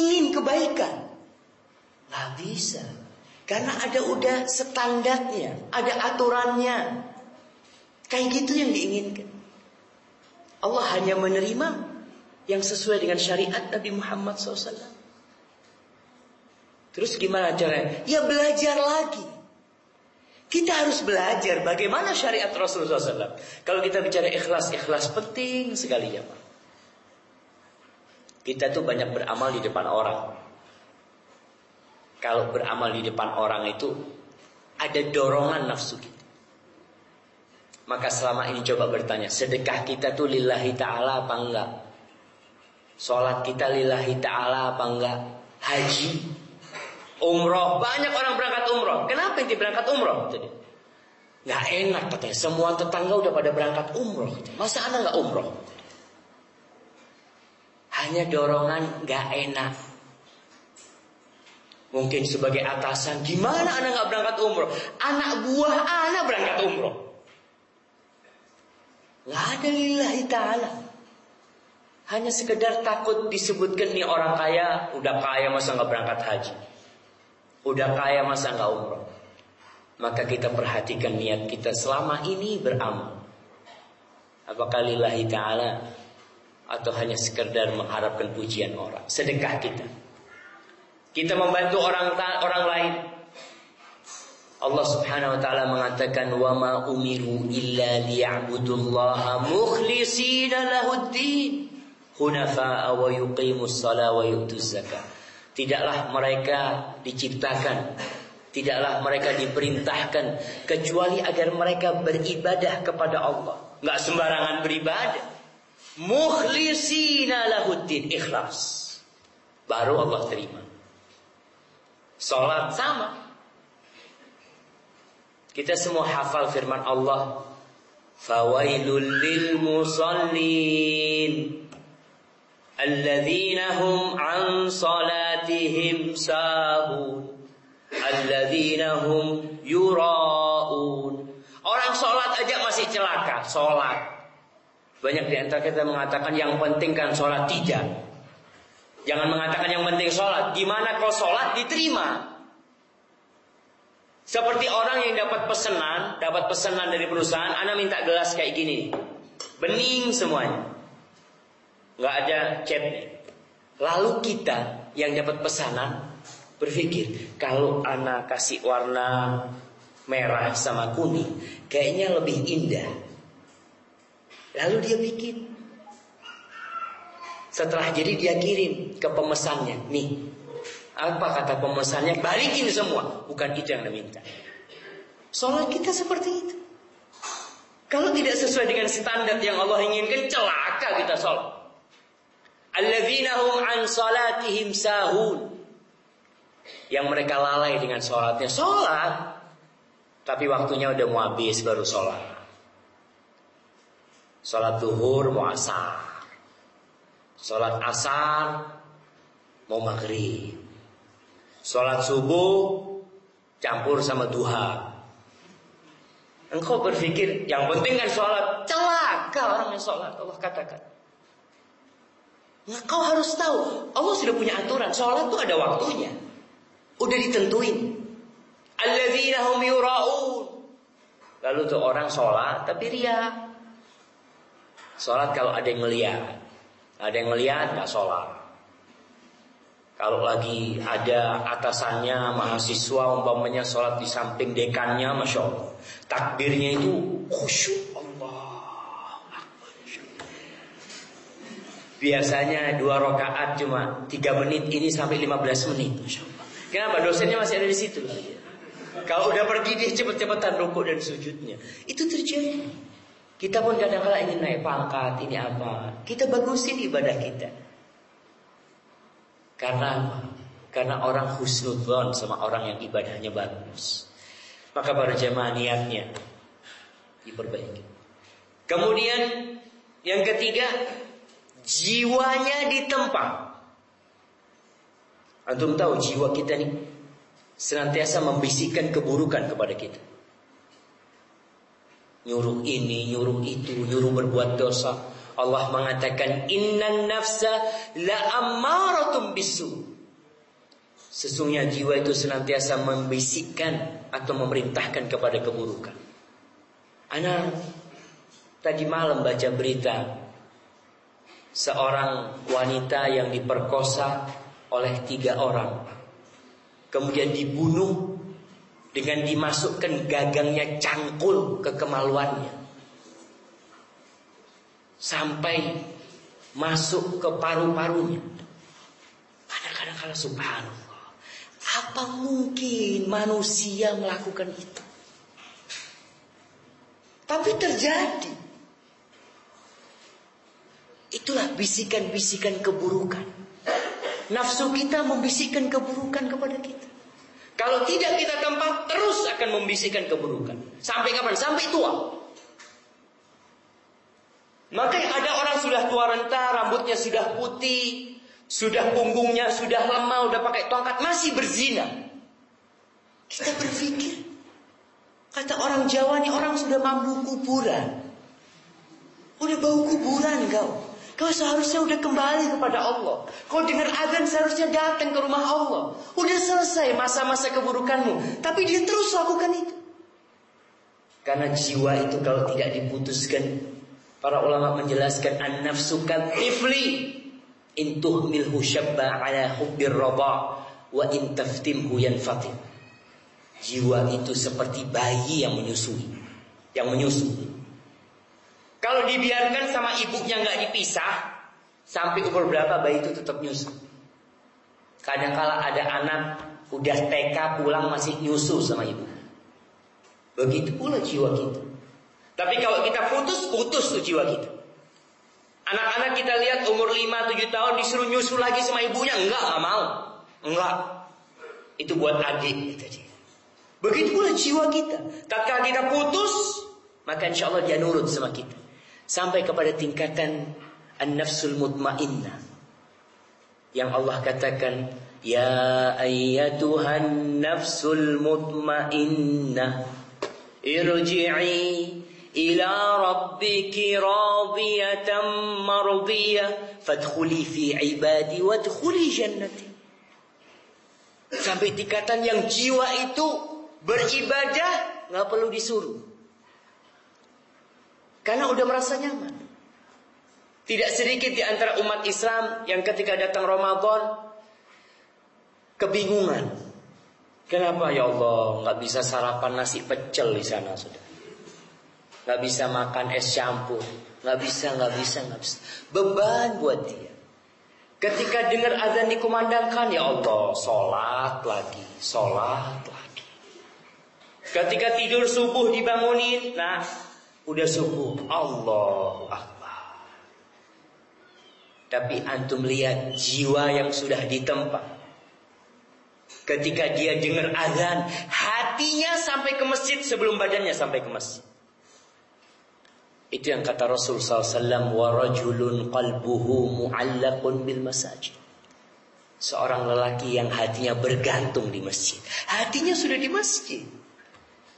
ingin kebaikan. Gak bisa. Karena ada udah standarnya. Ada aturannya. Kayak gitu yang diinginkan. Allah hanya menerima yang sesuai dengan syariat Nabi Muhammad SAW. Terus gimana caranya? Ya belajar lagi. Kita harus belajar bagaimana syariat Rasulullah SAW. Kalau kita bicara ikhlas, ikhlas penting sekali ya Pak. Kita tuh banyak beramal di depan orang. Kalau beramal di depan orang itu ada dorongan nafsu kita. Maka selama ini coba bertanya, sedekah kita tuh lillahi ta'ala apa enggak? Sholat kita lillahi ta'ala apa enggak? Haji, umroh, banyak orang berangkat umroh. Kenapa inti berangkat umroh? Jadi, nggak enak katanya. Semua tetangga udah pada berangkat umroh. Masa anak nggak umroh? Hanya dorongan nggak enak. Mungkin sebagai atasan, gimana anak nggak berangkat umroh? Anak buah anak berangkat umroh. Gak ada lillahi ta'ala. Hanya sekedar takut disebutkan nih orang kaya, udah kaya masa nggak berangkat haji. Udah kaya masa nggak umroh. Maka kita perhatikan niat kita selama ini beramal. Apakah lillahi ta'ala atau hanya sekedar mengharapkan pujian orang. Sedekah kita. Kita membantu orang orang lain. Allah Subhanahu wa taala mengatakan wa ma umiru illa liya'budullaha mukhlishina lahuddin hunafa'a wa yuqimus shala wa yu'tuz zakah. Tidaklah mereka diciptakan Tidaklah mereka diperintahkan kecuali agar mereka beribadah kepada Allah. Nggak sembarangan beribadah. Mukhlisina lahuddin ikhlas. Baru Allah terima. Salat sama. Kita semua hafal firman Allah. Fawailul lil musallin. Alladzina hum an salatihim sahun. Alladzina hum yura'un. Orang sholat aja masih celaka. Sholat. Banyak di antara kita mengatakan yang penting kan sholat. Tidak. Jangan mengatakan yang penting sholat. Gimana kalau sholat diterima? Seperti orang yang dapat pesanan, dapat pesanan dari perusahaan, Anda minta gelas kayak gini. Bening semuanya. Nggak ada chatnya. Lalu kita yang dapat pesanan berpikir kalau anak kasih warna merah sama kuning kayaknya lebih indah. Lalu dia bikin. Setelah jadi dia kirim ke pemesannya. Nih, apa kata pemesannya? Balikin semua. Bukan itu yang diminta. Sholat kita seperti itu. Kalau tidak sesuai dengan standar yang Allah inginkan, celaka kita sholat. Alladzina hum an salatihim sahun. Yang mereka lalai dengan sholatnya. Sholat. Tapi waktunya udah mau habis baru sholat. Sholat duhur mau asar. Sholat asar mau maghrib. Sholat subuh campur sama duha. Engkau berpikir yang penting kan sholat. Celaka orang yang sholat. Allah katakan. Engkau harus tahu. Allah sudah punya aturan. Sholat itu ada waktunya. Udah ditentuin. Alladzina hum. Lalu tuh orang sholat tapi ria. Sholat kalau ada yang ngeliat. Ada yang ngeliat nggak sholat. Kalau lagi ada atasannya mahasiswa umpamanya sholat di samping dekannya, masya Allah. Takbirnya itu khusyuk Allah. Biasanya dua rakaat cuma tiga menit ini sampai lima belas menit, masya Allah. Kenapa dosennya masih ada di situ? Kalau udah pergi dia cepet-cepetan rukuk dan sujudnya. Itu terjadi. Kita pun kadang-kadang ingin naik pangkat, ini apa? Kita bagusin ibadah kita. Karena apa? Karena orang husnudzon sama orang yang ibadahnya bagus. Maka para jemaah niatnya diperbaiki. Kemudian yang ketiga, jiwanya ditempa. Antum tahu jiwa kita nih senantiasa membisikkan keburukan kepada kita. Nyuruh ini, nyuruh itu, nyuruh berbuat dosa. Allah mengatakan innan nafsa la ammaratum bisu. Sesungguhnya jiwa itu senantiasa membisikkan atau memerintahkan kepada keburukan. Anak tadi malam baca berita seorang wanita yang diperkosa oleh tiga orang. Kemudian dibunuh dengan dimasukkan gagangnya cangkul ke kemaluannya sampai masuk ke paru-parunya. Kadang-kadang kalau subhanallah, apa mungkin manusia melakukan itu? Tapi terjadi. Itulah bisikan-bisikan keburukan. Nafsu kita membisikkan keburukan kepada kita. Kalau tidak kita tempat terus akan membisikkan keburukan. Sampai kapan? Sampai tua. Maka ada orang sudah tua renta, rambutnya sudah putih, sudah punggungnya sudah lemah, udah pakai tongkat, masih berzina. Kita berpikir, kata orang Jawa nih orang sudah mampu kuburan. Udah bau kuburan kau. Kau seharusnya udah kembali kepada Allah. Kau dengar azan seharusnya datang ke rumah Allah. Udah selesai masa-masa keburukanmu. Tapi dia terus lakukan itu. Karena jiwa itu kalau tidak diputuskan Para ulama menjelaskan an-nafsu katifli in tuhmilhu syabba ala hubbir rada wa in taftimhu yanfatim. Jiwa itu seperti bayi yang menyusui, yang menyusui. Kalau dibiarkan sama ibunya nggak dipisah, sampai umur berapa bayi itu tetap nyusu. Kadang-kala ada anak udah TK pulang masih nyusu sama ibu. Begitu pula jiwa kita. Tapi kalau kita putus, putus tuh jiwa kita. Anak-anak kita lihat umur 5-7 tahun disuruh nyusul lagi sama ibunya. Enggak, enggak mau. Enggak. Itu buat adik kita dia. Begitu pula jiwa kita. Tatkala kita putus, maka insya Allah dia nurut sama kita sampai kepada tingkatan an-nafsul mutmainnah yang Allah katakan ya ayyatuhan nafsul mutmainnah irji'i ila rabbiki radiyatan mardiyah fadkhuli fi ibadi wadkhuli jannati. Sampai tingkatan yang jiwa itu beribadah nggak perlu disuruh. Karena udah merasa nyaman. Tidak sedikit di antara umat Islam yang ketika datang Ramadan kebingungan. Kenapa ya Allah nggak bisa sarapan nasi pecel di sana sudah? Nggak bisa makan es campur, nggak bisa, nggak bisa, nggak bisa. Beban buat dia. Ketika dengar azan dikumandangkan, ya Allah, sholat lagi, sholat lagi. Ketika tidur subuh dibangunin, nah, udah subuh, Allah tapi antum lihat jiwa yang sudah ditempa. Ketika dia dengar azan, hatinya sampai ke masjid sebelum badannya sampai ke masjid. Itu yang kata Rasul SAW, warajulun qalbuhu mu'allaqun bil masajid. Seorang lelaki yang hatinya bergantung di masjid. Hatinya sudah di masjid.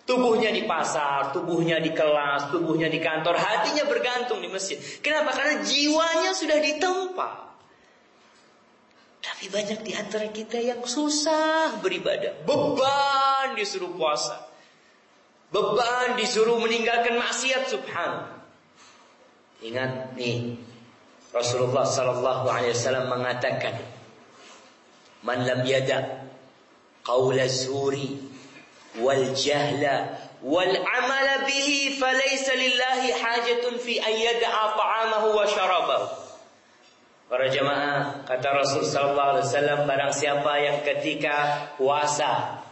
Tubuhnya di pasar, tubuhnya di kelas, tubuhnya di kantor, hatinya bergantung di masjid. Kenapa? Karena jiwanya sudah ditempa. Tapi banyak di antara kita yang susah beribadah. Beban disuruh puasa. Beban disuruh meninggalkan maksiat subhan. Ingat nih, Rasulullah sallallahu alaihi wasallam mengatakan, "Man lam yada qaula zuri والجهل والعمل به فليس لله حاجة في أن fi طعامه yad'a ta'amahu Para jamaah, kata Rasul sallallahu alaihi wasallam barang siapa yang ketika puasa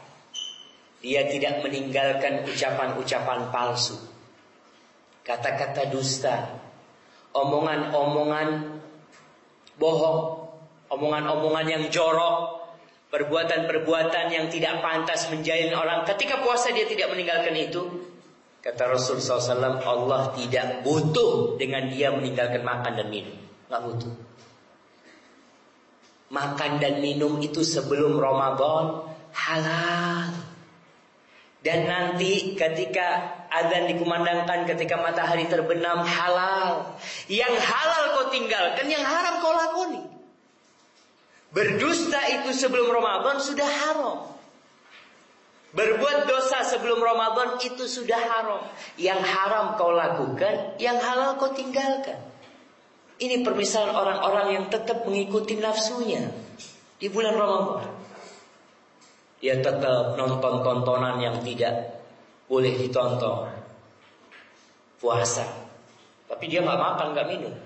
dia tidak meninggalkan ucapan-ucapan palsu, kata-kata dusta, omongan-omongan bohong, omongan-omongan yang jorok, perbuatan-perbuatan yang tidak pantas menjalin orang. Ketika puasa dia tidak meninggalkan itu kata Rasul SAW Allah tidak butuh dengan dia meninggalkan makan dan minum. Nggak butuh. Makan dan minum itu sebelum Ramadan halal. Dan nanti ketika azan dikumandangkan ketika matahari terbenam halal. Yang halal kau tinggalkan yang haram kau lakoni Berdusta itu sebelum Ramadan sudah haram. Berbuat dosa sebelum Ramadan itu sudah haram. Yang haram kau lakukan, yang halal kau tinggalkan. Ini permisalan orang-orang yang tetap mengikuti nafsunya di bulan Ramadan. Dia tetap nonton tontonan yang tidak boleh ditonton. Puasa. Tapi dia nggak makan, nggak minum.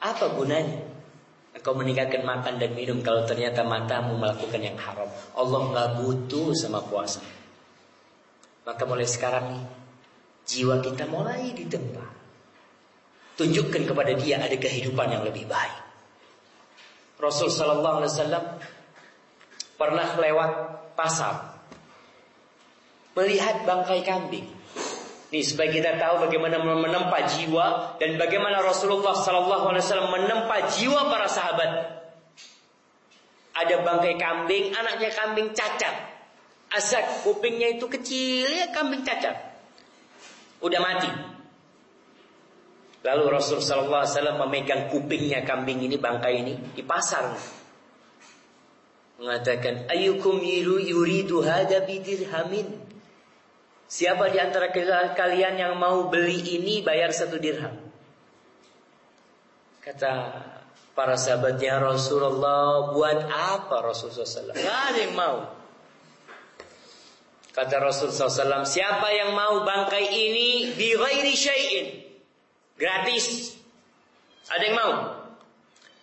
Apa gunanya? Engkau meninggalkan makan dan minum kalau ternyata matamu melakukan yang haram. Allah nggak butuh sama puasa. Maka mulai sekarang nih, jiwa kita mulai ditempa. Tunjukkan kepada dia ada kehidupan yang lebih baik. Rasul Sallallahu Alaihi Wasallam pernah lewat pasar melihat bangkai kambing. Nih supaya kita tahu bagaimana menempa jiwa dan bagaimana Rasulullah Sallallahu Alaihi Wasallam menempa jiwa para sahabat. Ada bangkai kambing, anaknya kambing cacat. Asak kupingnya itu kecil ya kambing cacat. Udah mati. Lalu Rasul Sallallahu Alaihi Wasallam memegang kupingnya kambing ini bangkai ini di pasar. Mengatakan, ayukum yuridu hada bidirhamin. Siapa di antara kalian yang mau beli ini bayar satu dirham? Kata para sahabatnya Rasulullah, buat apa Rasulullah SAW? Gak ada yang mau. Kata Rasulullah SAW, siapa yang mau bangkai ini di ghairi syai'in? Gratis. Ada yang mau?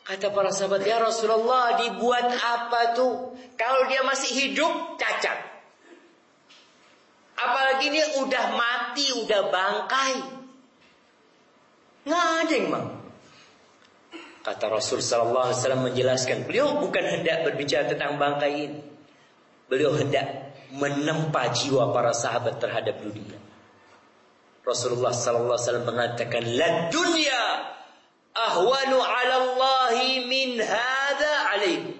Kata para sahabat, ya Rasulullah dibuat apa tuh? Kalau dia masih hidup, cacat. Apalagi ini udah mati, udah bangkai. Yang mau. Kata Rasul Sallallahu Alaihi Wasallam menjelaskan, beliau bukan hendak berbicara tentang bangkai ini. Beliau hendak menempa jiwa para sahabat terhadap dunia. Rasulullah Sallallahu Alaihi Wasallam mengatakan, la dunia ahwanu ala Allahi min hada alaikum.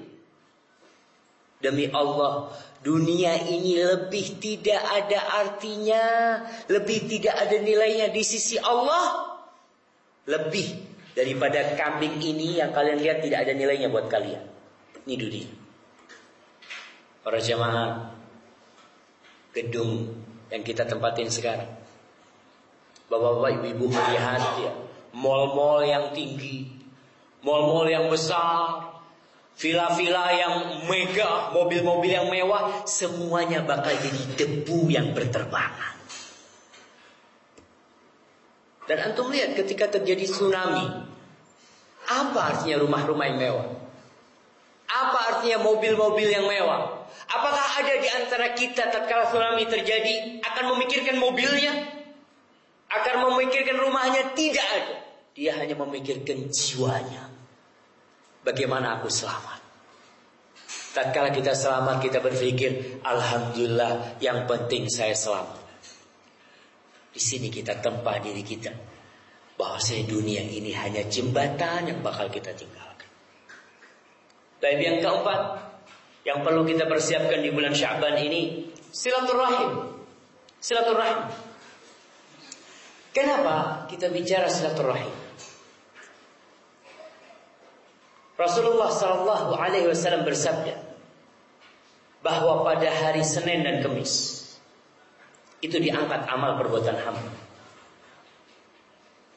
Demi Allah, dunia ini lebih tidak ada artinya, lebih tidak ada nilainya di sisi Allah, lebih daripada kambing ini yang kalian lihat tidak ada nilainya buat kalian. Ini dunia. Para jemaah gedung yang kita tempatin sekarang. Bapak-bapak, ibu-ibu melihat ya, Mall-mall yang tinggi, mall-mall yang besar, villa-villa yang mega, mobil-mobil yang mewah, semuanya bakal jadi debu yang berterbangan. Dan antum lihat ketika terjadi tsunami, apa artinya rumah-rumah yang mewah? Apa artinya mobil-mobil yang mewah? Apakah ada di antara kita tatkala tsunami terjadi akan memikirkan mobilnya? akan memikirkan rumahnya tidak ada. Dia hanya memikirkan jiwanya. Bagaimana aku selamat? Tatkala kita selamat kita berpikir Alhamdulillah yang penting saya selamat. Di sini kita tempa diri kita bahwa saya dunia ini hanya jembatan yang bakal kita tinggalkan. Dan yang keempat yang perlu kita persiapkan di bulan Syaban ini silaturahim. Silaturahim. Kenapa kita bicara silaturahim? Rasulullah Shallallahu Alaihi Wasallam bersabda bahwa pada hari Senin dan Kamis itu diangkat amal perbuatan hamba.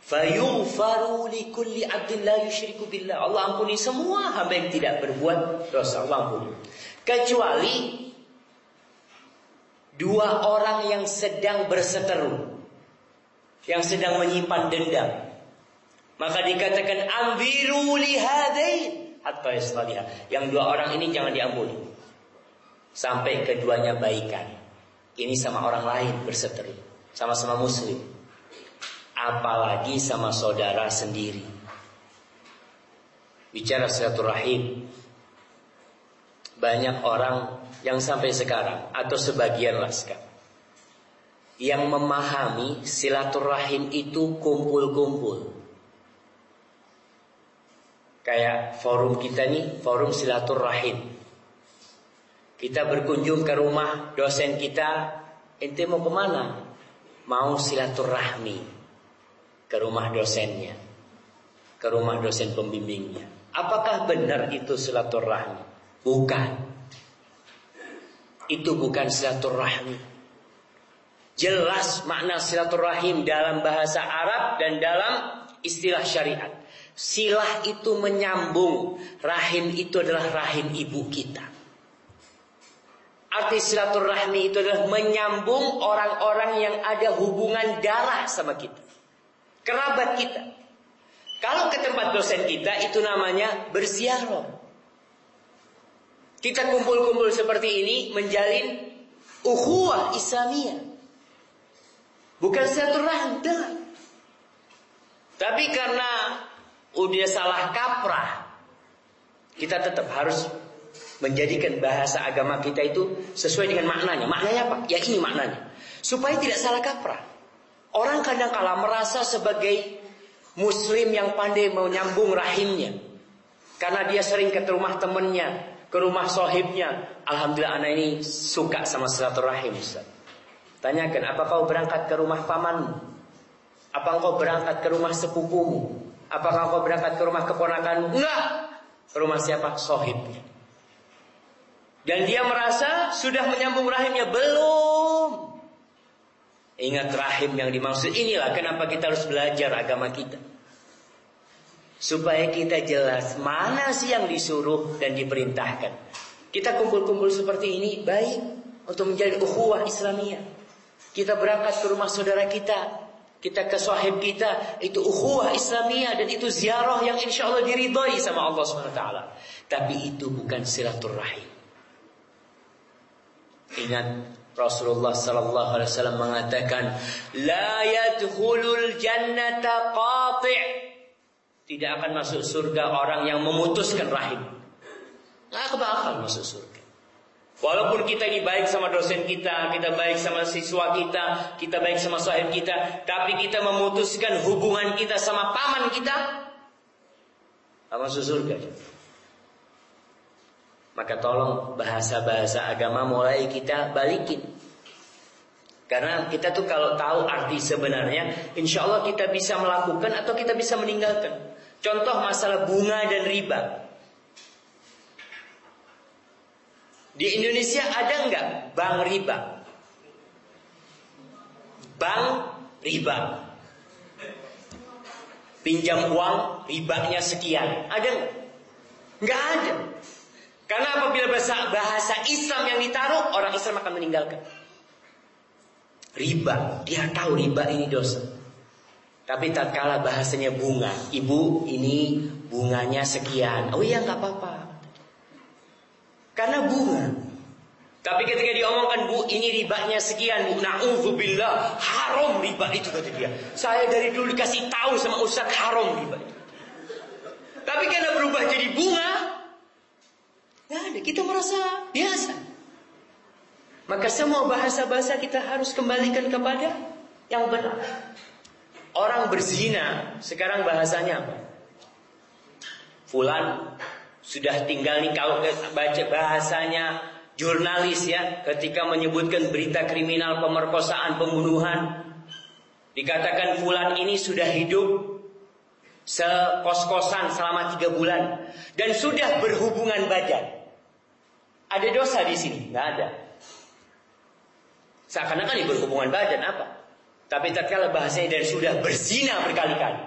Fayughfaru li kulli abdin la yushriku billah. Allah ampuni semua hamba yang tidak berbuat dosa. Allah ampuni. Kecuali dua orang yang sedang berseteru yang sedang menyimpan dendam. Maka dikatakan ambiru lihadain hatta yasliha. Yang dua orang ini jangan diampuni. Sampai keduanya baikan. Ini sama orang lain berseteru. Sama-sama muslim. Apalagi sama saudara sendiri. Bicara silaturahim. Banyak orang yang sampai sekarang atau sebagian lah sekarang yang memahami silaturahim itu kumpul-kumpul. Kayak forum kita nih, forum silaturahim. Kita berkunjung ke rumah dosen kita, ente mau ke mana? Mau silaturahmi ke rumah dosennya, ke rumah dosen pembimbingnya. Apakah benar itu silaturahmi? Bukan. Itu bukan silaturahmi. Jelas makna silaturahim dalam bahasa Arab dan dalam istilah syariat. Silah itu menyambung, rahim itu adalah rahim ibu kita. Arti silaturahmi itu adalah menyambung orang-orang yang ada hubungan darah sama kita. Kerabat kita. Kalau ke tempat dosen kita itu namanya bersiarah. Kita kumpul-kumpul seperti ini menjalin ukhuwah Islamiyah. Bukan silaturahim, dengan. Tapi karena udah salah kaprah, kita tetap harus menjadikan bahasa agama kita itu sesuai dengan maknanya. Maknanya apa? Ya ini maknanya. Supaya tidak salah kaprah. Orang kadang kala merasa sebagai muslim yang pandai menyambung rahimnya. Karena dia sering ke rumah temennya, ke rumah sohibnya. Alhamdulillah anak ini suka sama silaturahim. Tanyakan, apa kau berangkat ke rumah pamanmu? Apa engkau berangkat ke rumah sepupumu? Apakah kau berangkat ke rumah keponakanmu? Enggak. Rumah siapa? Sohibnya. Dan dia merasa sudah menyambung rahimnya. Belum. Ingat rahim yang dimaksud inilah kenapa kita harus belajar agama kita. Supaya kita jelas mana sih yang disuruh dan diperintahkan. Kita kumpul-kumpul seperti ini baik untuk menjadi ukhuwah Islamiyah. Kita berangkat ke rumah saudara kita. Kita ke sahib kita. Itu ukhuwah Islamiyah. Dan itu ziarah yang insya Allah diridhai sama Allah SWT. Tapi itu bukan silaturahim. Ingat Rasulullah sallallahu alaihi wasallam mengatakan la yadkhulul jannata qati' tidak akan masuk surga orang yang memutuskan rahim. Enggak bakal masuk surga. Walaupun kita ini baik sama dosen kita, kita baik sama siswa kita, kita baik sama sahib kita, tapi kita memutuskan hubungan kita sama paman kita, apa surga. Maka tolong bahasa-bahasa agama mulai kita balikin. Karena kita tuh kalau tahu arti sebenarnya, insya Allah kita bisa melakukan atau kita bisa meninggalkan. Contoh masalah bunga dan riba. Di Indonesia ada nggak bank riba? Bank riba. Pinjam uang, ribanya sekian. Ada nggak? Nggak ada. Karena apabila bahasa, bahasa Islam yang ditaruh, orang Islam akan meninggalkan. Riba, dia tahu riba ini dosa. Tapi tak kalah bahasanya bunga, ibu ini bunganya sekian. Oh iya nggak apa-apa. Karena bunga. Tapi ketika diomongkan bu ini ribanya sekian bu Na'udzubillah haram riba itu kata dia. Saya dari dulu dikasih tahu sama Ustaz haram riba itu. Tapi karena berubah jadi bunga, nggak ada. Kita merasa biasa. Maka semua bahasa-bahasa kita harus kembalikan kepada yang benar. Orang berzina sekarang bahasanya apa? Fulan sudah tinggal nih kalau baca bahasanya jurnalis ya ketika menyebutkan berita kriminal pemerkosaan pembunuhan dikatakan Fulan ini sudah hidup sekos-kosan selama tiga bulan dan sudah berhubungan badan. Ada dosa di sini? Nggak ada. Seakan-akan berhubungan badan apa? Tapi tatkala bahasanya dan sudah berzina berkali-kali.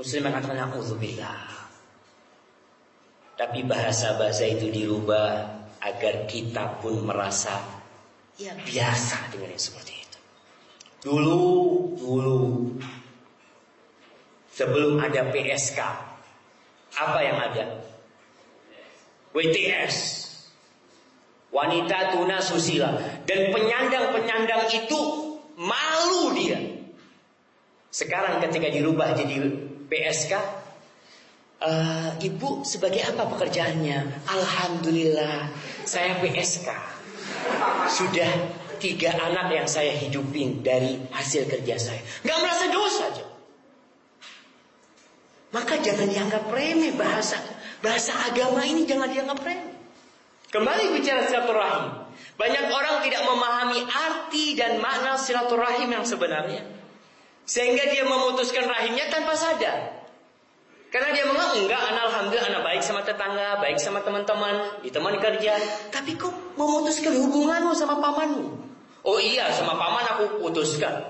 Muslim mengatakan Alhamdulillah. Tapi bahasa-bahasa itu dirubah agar kita pun merasa ya biasa dengan yang seperti itu. Dulu, dulu sebelum ada PSK, apa yang ada? WTS, wanita tuna susila, dan penyandang-penyandang itu malu dia. Sekarang ketika dirubah jadi PSK, Uh, ibu sebagai apa pekerjaannya? Alhamdulillah saya PSK. Sudah tiga anak yang saya hidupin dari hasil kerja saya. Gak merasa dosa aja. Maka jangan dianggap remeh bahasa bahasa agama ini jangan dianggap remeh. Kembali bicara silaturahim. Banyak orang tidak memahami arti dan makna silaturahim yang sebenarnya. Sehingga dia memutuskan rahimnya tanpa sadar. Karena dia mengaku enggak, anak alhamdulillah anak baik sama tetangga, baik sama teman-teman, ditemani kerja. Tapi kok memutuskan hubunganmu sama pamanmu? Oh iya, sama paman aku putuskan.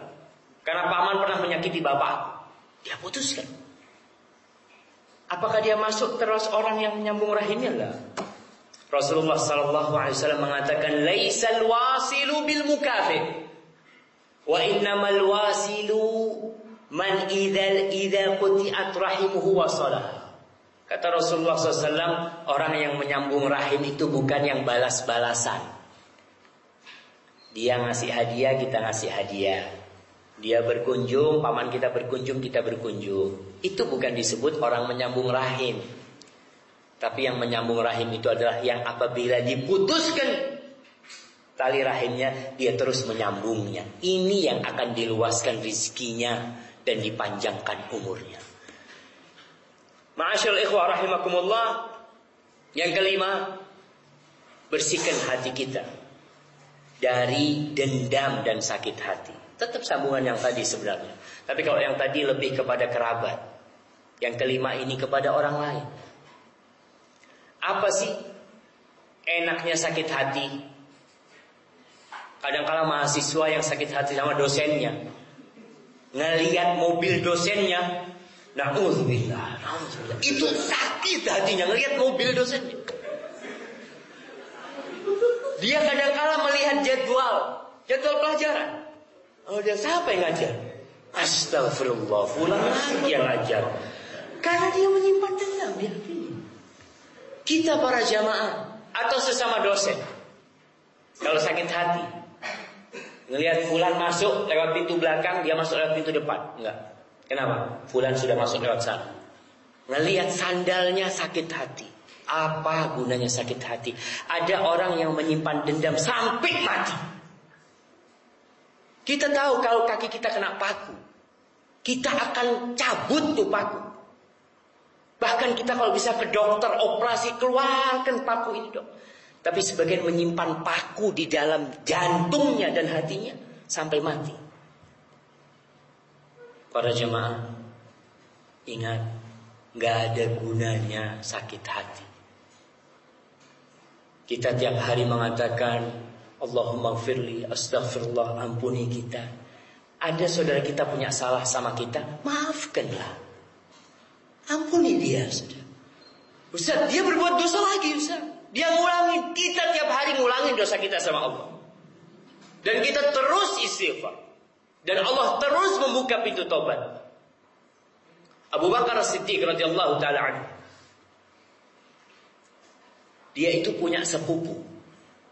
Karena paman pernah menyakiti bapak. Dia putuskan. Apakah dia masuk terus orang yang menyambung rahimnya? Enggak. Rasulullah Sallallahu Alaihi Wasallam mengatakan, "Laisal wasilu bil mukafi, wa innamal wasilu Man idal idza quti'at rahimuhu wasalah. Kata Rasulullah SAW, orang yang menyambung rahim itu bukan yang balas-balasan. Dia ngasih hadiah, kita ngasih hadiah. Dia berkunjung, paman kita berkunjung, kita berkunjung. Itu bukan disebut orang menyambung rahim. Tapi yang menyambung rahim itu adalah yang apabila diputuskan tali rahimnya, dia terus menyambungnya. Ini yang akan diluaskan rizkinya dan dipanjangkan umurnya. Ma'asyal ikhwah rahimakumullah. Yang kelima, bersihkan hati kita dari dendam dan sakit hati. Tetap sambungan yang tadi sebenarnya. Tapi kalau yang tadi lebih kepada kerabat. Yang kelima ini kepada orang lain. Apa sih enaknya sakit hati? Kadang-kala mahasiswa yang sakit hati sama dosennya ngelihat mobil dosennya Na'udzubillah, na'udzubillah. Itu sakit hatinya ngelihat mobil dosennya. Dia kadang-kala melihat jadwal, jadwal pelajaran. Oh, dia siapa yang ngajar? Astagfirullah, fulan lagi yang ngajar. Karena dia menyimpan dendam di hatinya. Kita para jamaah atau sesama dosen. Kalau sakit hati, Ngelihat Fulan masuk lewat pintu belakang, dia masuk lewat pintu depan. Enggak. Kenapa? Fulan sudah masuk lewat sana. Ngelihat sandalnya sakit hati. Apa gunanya sakit hati? Ada orang yang menyimpan dendam sampai mati. Kita tahu kalau kaki kita kena paku. Kita akan cabut tuh paku. Bahkan kita kalau bisa ke dokter operasi keluarkan paku ini dok. Tapi sebagian menyimpan paku di dalam jantungnya dan hatinya sampai mati. Para jemaah, ingat, nggak ada gunanya sakit hati. Kita tiap hari mengatakan, Allahumma firli, astaghfirullah, ampuni kita. Ada saudara kita punya salah sama kita, maafkanlah. Ampuni dia, sudah. Ustaz, dia berbuat dosa lagi, Ustaz. Dia ngulangin. Kita tiap hari ngulangin dosa kita sama Allah. Dan kita terus istighfar. Dan Allah terus membuka pintu tobat. Abu Bakar As-Siddiq radhiyallahu taala anhu. Dia itu punya sepupu,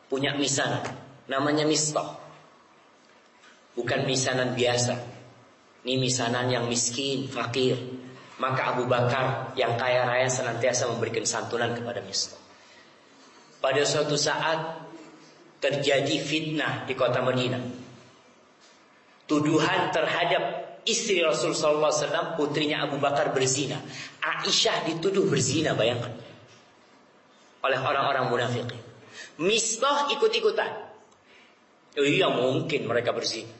punya misanan, namanya Mistah. Bukan misanan biasa. Ini misanan yang miskin, fakir. Maka Abu Bakar yang kaya raya senantiasa memberikan santunan kepada Mistah. Pada suatu saat terjadi fitnah di kota Madinah. Tuduhan terhadap istri Rasul Sallallahu Alaihi Wasallam putrinya Abu Bakar berzina. Aisyah dituduh berzina, bayangkan. Oleh orang-orang munafik. Mistah ikut-ikutan. Oh, iya mungkin mereka berzina.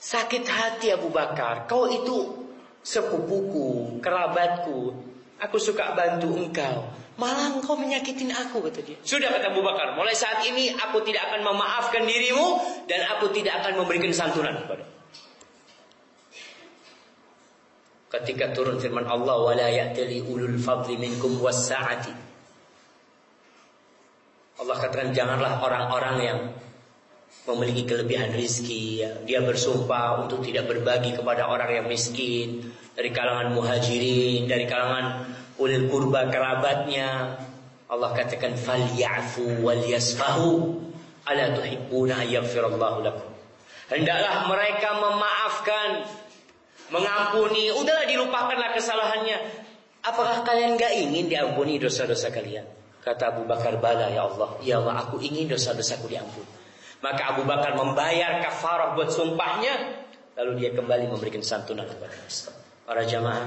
Sakit hati Abu Bakar. Kau itu sepupuku, kerabatku, aku suka bantu engkau. Malah engkau menyakitin aku kata dia. Sudah kata Abu Bakar, mulai saat ini aku tidak akan memaafkan dirimu dan aku tidak akan memberikan santunan kepada. Ketika turun firman Allah wala ya'tali ulul fadli minkum was-sa'ati. Allah katakan janganlah orang-orang yang memiliki kelebihan rizki dia bersumpah untuk tidak berbagi kepada orang yang miskin dari kalangan muhajirin dari kalangan ulil kurba kerabatnya Allah katakan falyafu wal yasfahu ala tuhibbuna yaghfirallahu lakum hendaklah mereka memaafkan mengampuni udahlah dilupakanlah kesalahannya apakah kalian gak ingin diampuni dosa-dosa kalian kata Abu Bakar bala ya Allah ya Allah aku ingin dosa-dosaku diampuni maka Abu Bakar membayar kafarah buat sumpahnya. Lalu dia kembali memberikan santunan kepada Islam. Para jamaah.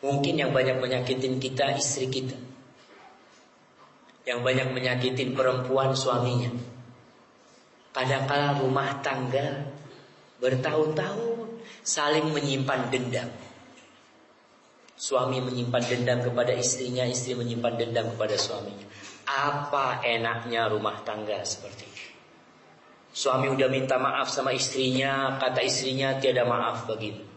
Mungkin yang banyak menyakitin kita istri kita. Yang banyak menyakitin perempuan suaminya. Kadang-kala rumah tangga bertahun-tahun saling menyimpan dendam. Suami menyimpan dendam kepada istrinya, istri menyimpan dendam kepada suaminya. Apa enaknya rumah tangga seperti ini? Suami udah minta maaf sama istrinya, kata istrinya tiada maaf begitu.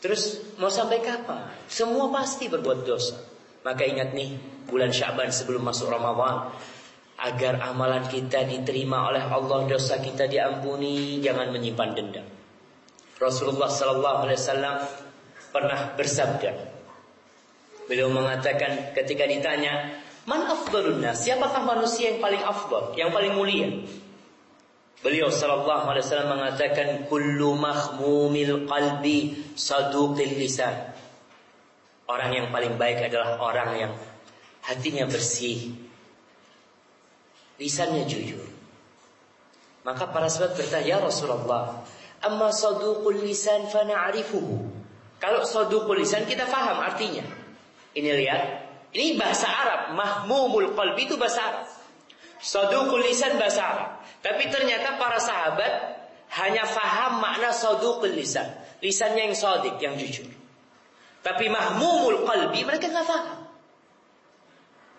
Terus mau sampai kapan? Semua pasti berbuat dosa. Maka ingat nih, bulan Syaban sebelum masuk Ramadan, agar amalan kita diterima oleh Allah, dosa kita diampuni, jangan menyimpan dendam. Rasulullah Sallallahu Alaihi Wasallam pernah bersabda, Beliau mengatakan ketika ditanya, "Man afdalun nas?" Siapakah manusia yang paling afdal, yang paling mulia? Beliau sallallahu alaihi wasallam mengatakan, "Kullu mahmumil qalbi saduqil lisan." Orang yang paling baik adalah orang yang hatinya bersih, lisannya jujur. Maka para sahabat bertanya, "Ya Rasulullah, amma saduqul lisan fa na'rifuhu." Kalau saduqul lisan kita faham artinya. Ini lihat, ini bahasa Arab, mahmumul qalbi itu bahasa Arab. Saduqul lisan bahasa Arab. Tapi ternyata para sahabat hanya faham makna saduqul lisan. Lisannya yang sadik, yang jujur. Tapi mahmumul qalbi mereka nggak faham.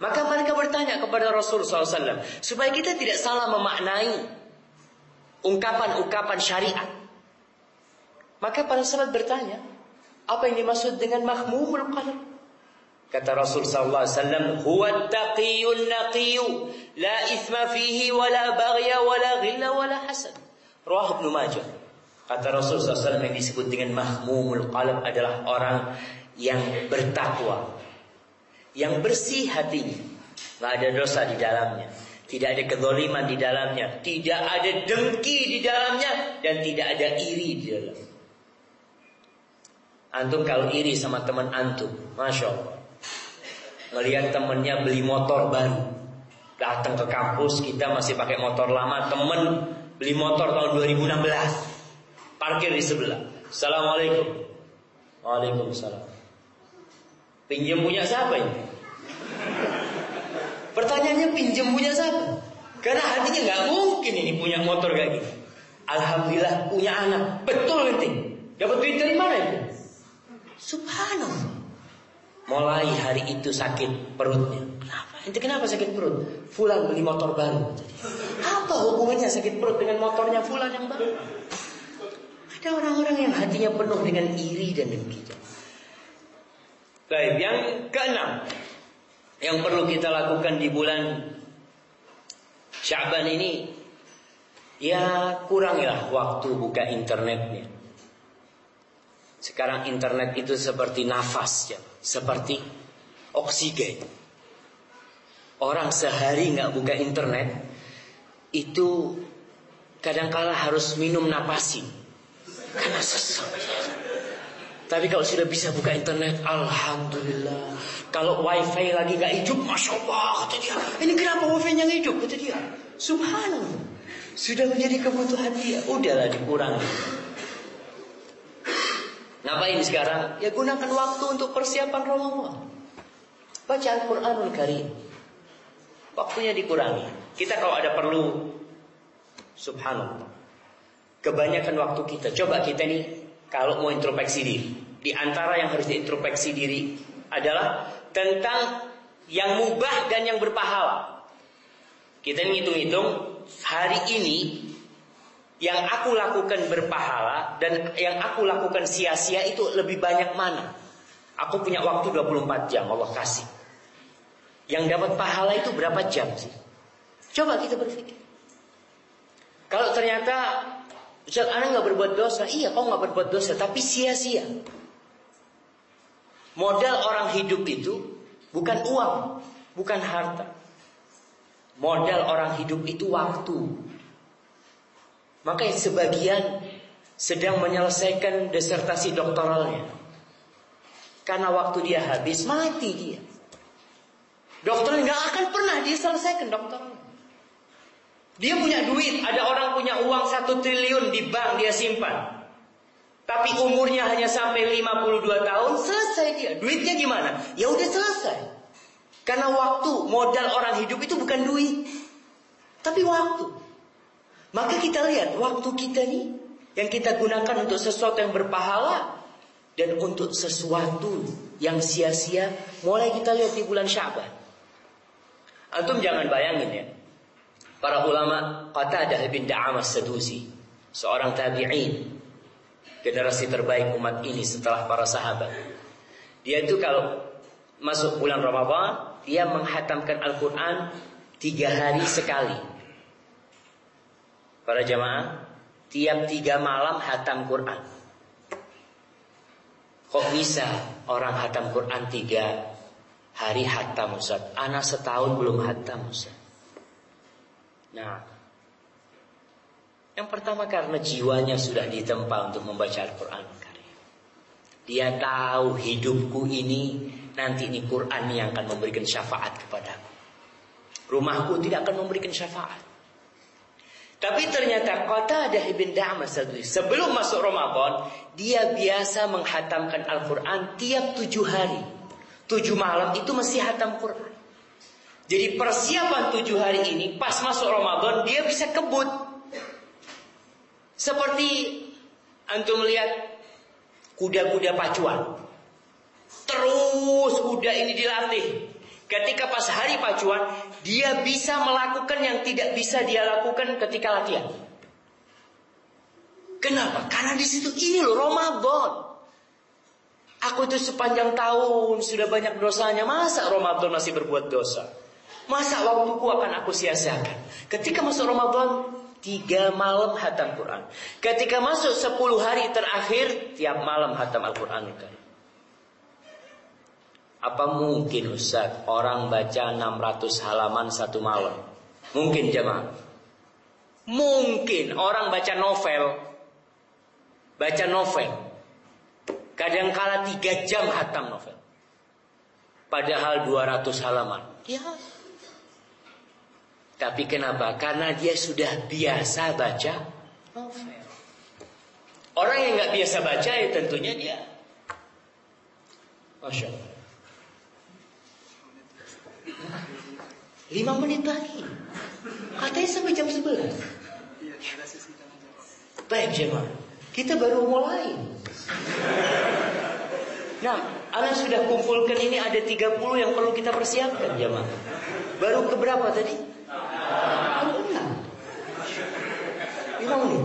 Maka mereka bertanya kepada Rasul SAW supaya kita tidak salah memaknai ungkapan-ungkapan syariat. Maka para sahabat bertanya, apa yang dimaksud dengan mahmumul qalbi? Kata Rasul sallallahu alaihi wasallam, "Huwa taqiyun naqiyyu, la ithma fihi wala baghya wala ghilla wala hasad." Rawah Ibnu Majah. Kata Rasul sallallahu alaihi yang disebut dengan mahmumul qalb adalah orang yang bertakwa, yang bersih hatinya, nggak ada dosa di dalamnya, tidak ada kezaliman di dalamnya, tidak ada dengki di dalamnya, dan tidak ada iri di dalamnya. Antum kalau iri sama teman antum, masya Allah. Melihat temennya beli motor baru Datang ke kampus kita masih pakai motor lama. Temen beli motor tahun 2016 Parkir di sebelah. Assalamualaikum. Waalaikumsalam. Pinjam punya siapa ini? Pertanyaannya pinjam punya siapa? Karena hatinya nggak mungkin ini punya motor kayak gini. Alhamdulillah punya anak. Betul nanti Dapat duit dari mana itu? Subhanallah Mulai hari itu sakit perutnya. Kenapa? Itu kenapa sakit perut? Fulan beli motor baru. Apa hubungannya sakit perut dengan motornya Fulan yang baru? Ada orang-orang yang hatinya penuh dengan iri dan dengki. Baik, yang keenam yang perlu kita lakukan di bulan Syaban ini ya kurangilah waktu buka internetnya. Sekarang internet itu seperti nafas ya, seperti oksigen. Orang sehari nggak buka internet itu kadangkala harus minum napasi karena sesak. Tapi kalau sudah bisa buka internet, alhamdulillah. Kalau wifi lagi nggak hidup, masya Allah kata dia. Ini kenapa wifi yang hidup kata dia? Subhanallah. Sudah menjadi kebutuhan dia. Udahlah dikurangi. Ngapain sekarang? Ya gunakan waktu untuk persiapan Ramadan. Baca Al-Quranul Karim. Waktunya dikurangi. Kita kalau ada perlu, subhanallah. Kebanyakan waktu kita. Coba kita nih, kalau mau introspeksi diri. Di antara yang harus diintrospeksi diri adalah tentang yang mubah dan yang berpahala. Kita ngitung-hitung hari ini yang aku lakukan berpahala dan yang aku lakukan sia-sia itu lebih banyak mana? Aku punya waktu 24 jam Allah kasih. Yang dapat pahala itu berapa jam sih? Coba kita berpikir. Kalau ternyata Ustaz Ana nggak berbuat dosa, iya kau nggak berbuat dosa, tapi sia-sia. Modal orang hidup itu bukan uang, bukan harta. Modal orang hidup itu waktu. Makanya sebagian sedang menyelesaikan desertasi doktoralnya. Karena waktu dia habis, mati dia. Dokter nggak akan pernah dia selesaikan doktoralnya. Dia punya duit, ada orang punya uang satu triliun di bank dia simpan. Tapi umurnya hanya sampai 52 tahun, selesai dia. Duitnya gimana? Ya udah selesai. Karena waktu, modal orang hidup itu bukan duit. Tapi waktu. Maka kita lihat waktu kita nih yang kita gunakan untuk sesuatu yang berpahala dan untuk sesuatu yang sia-sia mulai kita lihat di bulan Syaban. Antum jangan bayangin ya. Para ulama Qatadah bin Da'amah Sadusi, seorang tabi'in, generasi terbaik umat ini setelah para sahabat. Dia itu kalau masuk bulan Ramadan, dia menghatamkan Al-Quran tiga hari sekali. Para jamaah, tiap tiga malam hatam Quran. Kok bisa orang hatam Quran tiga hari hatam Ustaz? Anak setahun belum hatam Ustaz. Nah, yang pertama karena jiwanya sudah ditempa untuk membaca Al-Quran Dia tahu hidupku ini nanti ini Quran yang akan memberikan syafaat kepadaku. Rumahku tidak akan memberikan syafaat. Tapi ternyata kota ada ibn Da'mas sebelum masuk Ramadan dia biasa menghatamkan Al-Quran tiap tujuh hari. Tujuh malam itu masih hatam Quran. Jadi persiapan tujuh hari ini pas masuk Ramadan dia bisa kebut. Seperti antum melihat kuda-kuda pacuan. Terus kuda ini dilatih. Ketika pas hari pacuan, dia bisa melakukan yang tidak bisa dia lakukan ketika latihan. Kenapa? Karena di situ ini loh Ramadan. Aku itu sepanjang tahun sudah banyak dosanya. Masa Ramadan masih berbuat dosa? Masa waktuku akan aku sia-siakan? Ketika masuk Ramadan, tiga malam hatam Quran. Ketika masuk sepuluh hari terakhir, tiap malam hatam Al-Quran. Apa mungkin Ustaz orang baca 600 halaman satu malam? Mungkin jemaah. Mungkin orang baca novel. Baca novel. Kadangkala tiga jam hatam novel. Padahal 200 halaman. Ya. Tapi kenapa? Karena dia sudah biasa baca novel. Orang yang nggak biasa baca ya tentunya dia. Masya Allah. Lima menit lagi. Katanya sampai jam sebelas. Baik jemaah. Kita baru mulai. Nah, anak sudah kumpulkan ini ada 30 yang perlu kita persiapkan jemaah. Baru ke berapa tadi? Baru enam. Lima menit.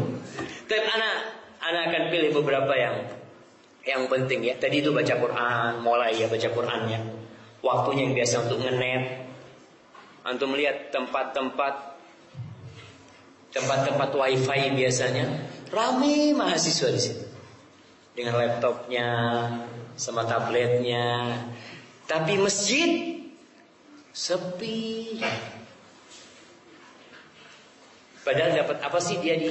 Tapi anak Anda akan pilih beberapa yang yang penting ya. Tadi itu baca Quran, mulai ya baca Qurannya. Waktunya yang biasa untuk ngenet. Antum melihat tempat-tempat tempat-tempat wifi biasanya rame mahasiswa di situ dengan laptopnya sama tabletnya. Tapi masjid sepi. Padahal dapat apa sih dia di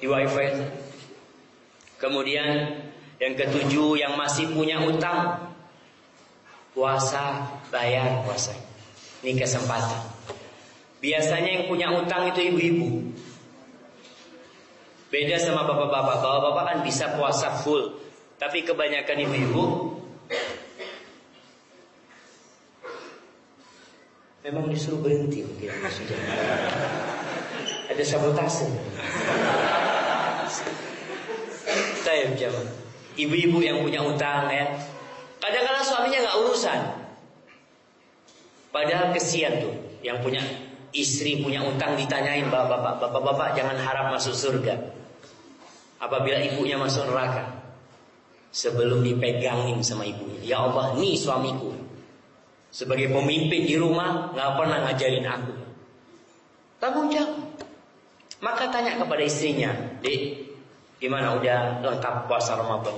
di wifi? Kemudian yang ketujuh yang masih punya utang puasa bayar puasa. Ini kesempatan. Biasanya yang punya utang itu ibu-ibu. Beda sama bapak-bapak. Bapak-bapak kan bisa puasa full. Tapi kebanyakan ibu-ibu memang disuruh berhenti mungkin sudah. <laughs> Ada sabotase. Jawab. Ibu-ibu yang punya utang ya. Kadang-kadang suaminya nggak urusan. Padahal kesian tuh yang punya istri punya utang ditanyain bapak-bapak, bapak-bapak jangan harap masuk surga. Apabila ibunya masuk neraka. Sebelum dipegangin sama ibunya. Ya Allah, nih suamiku. Sebagai pemimpin di rumah nggak pernah ngajarin aku. Tanggung jawab. Maka tanya kepada istrinya, Dek, Gimana udah lengkap puasa Ramadan?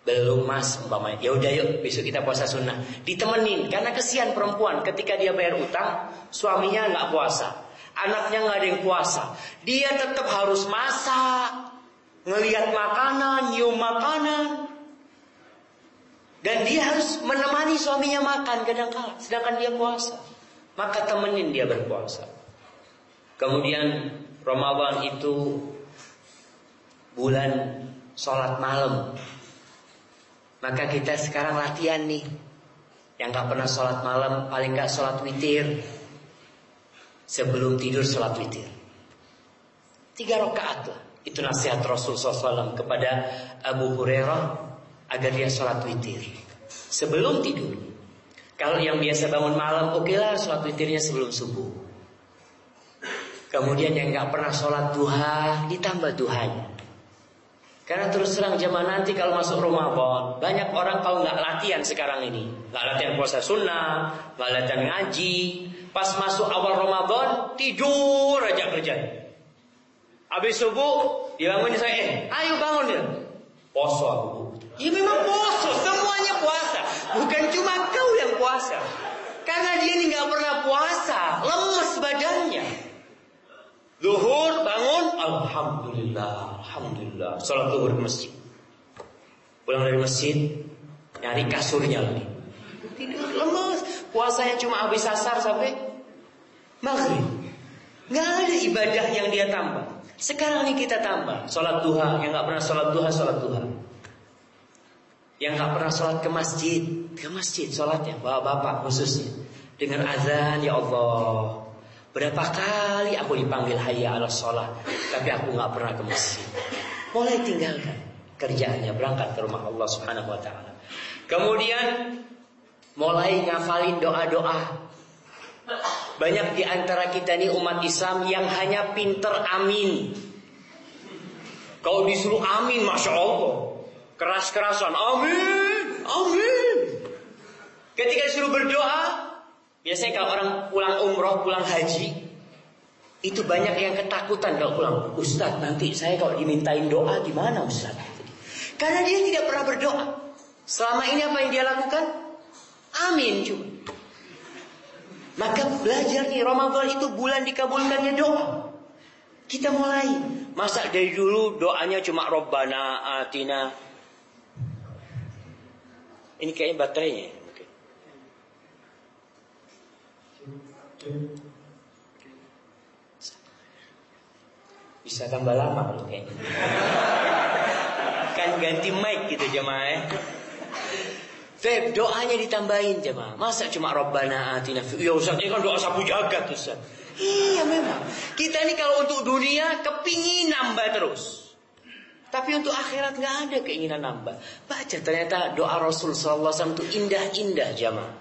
Belum mas umpamanya. Ya udah yuk besok kita puasa sunnah. Ditemenin karena kesian perempuan ketika dia bayar utang, suaminya nggak puasa. Anaknya nggak ada yang puasa. Dia tetap harus masak, ngelihat makanan, nyium makanan. Dan dia harus menemani suaminya makan kadang-kala, sedangkan dia puasa. Maka temenin dia berpuasa. Kemudian Ramadan itu bulan sholat malam. Maka kita sekarang latihan nih. Yang gak pernah sholat malam, paling gak sholat witir. Sebelum tidur sholat witir. Tiga rakaat lah. Itu nasihat Rasul SAW kepada Abu Hurairah agar dia sholat witir. Sebelum tidur. Kalau yang biasa bangun malam, oke lah sholat witirnya sebelum subuh. Kemudian yang gak pernah sholat duha, ditambah duhanya. Karena terus terang zaman nanti kalau masuk Ramadan, banyak orang kalau nggak latihan sekarang ini, nggak latihan puasa sunnah, nggak latihan ngaji, pas masuk awal Ramadan tidur aja kerja. Habis subuh dibangunin saya, eh ayo bangun ya. Poso aku. Ya memang poso, semuanya puasa. Bukan cuma kau yang puasa. Karena dia ini nggak pernah puasa, lemes badannya. Zuhur bangun, alhamdulillah, alhamdulillah. Salat zuhur ke masjid. Pulang dari masjid, nyari kasurnya lagi. Tidur lemas. Puasanya cuma habis asar sampai maghrib. Nggak ada ibadah yang dia tambah. Sekarang ini kita tambah. Salat duha, yang nggak pernah salat duha, salat duha. Yang nggak pernah salat ke masjid, ke masjid salatnya, bapak bapak khususnya. Dengan azan, ya Allah, Berapa kali aku dipanggil hayya ala sholat. Tapi aku gak pernah ke masjid. Mulai tinggalkan. Kerjaannya Berangkat ke rumah Allah subhanahu wa ta'ala. Kemudian Mulai ngafalin doa-doa. Banyak di antara kita ini umat Islam Yang hanya pinter amin. Kalau disuruh amin Masya Allah. Keras-kerasan Amin Amin. Ketika disuruh berdoa Biasanya kalau orang pulang umroh, pulang haji, itu banyak yang ketakutan kalau pulang. Ustadz nanti saya kalau dimintain doa gimana Ustadz? Karena dia tidak pernah berdoa. Selama ini apa yang dia lakukan? Amin cuma. Maka belajar nih Ramadan itu bulan dikabulkannya doa. Kita mulai. Masa dari dulu doanya cuma Robbana atina. Ini kayaknya baterainya. Bisa tambah lama kayaknya. Kan ganti mic gitu jemaah ya. Feb, doanya ditambahin jemaah. Masa cuma Rabbana atina fi. Ya Ustaz, ini kan doa sapu jagat Ustaz. Iya memang. Kita ini kalau untuk dunia kepingin nambah terus. Tapi untuk akhirat nggak ada keinginan nambah. Baca ternyata doa Rasul SAW itu indah-indah jamaah.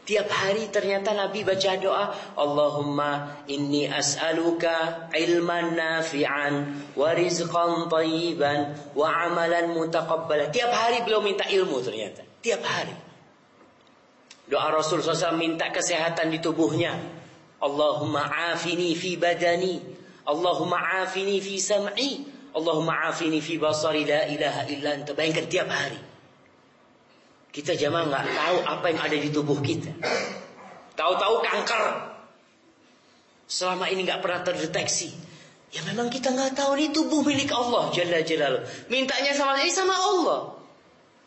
Tiap hari ternyata Nabi baca doa Allahumma inni as'aluka ilman nafi'an wa rizqan tayyiban wa amalan mutaqabbala. Tiap hari beliau minta ilmu ternyata. Tiap hari. Doa Rasul SAW minta kesehatan di tubuhnya. Allahumma afini fi badani. Allahumma afini fi sam'i. Allahumma afini fi basari la ilaha illa anta. Bayangkan tiap hari. Kita jamaah nggak tahu apa yang ada di tubuh kita. Tahu-tahu kanker. Selama ini nggak pernah terdeteksi. Ya memang kita nggak tahu ini tubuh milik Allah Jalla Jalal. Mintanya sama ini sama Allah.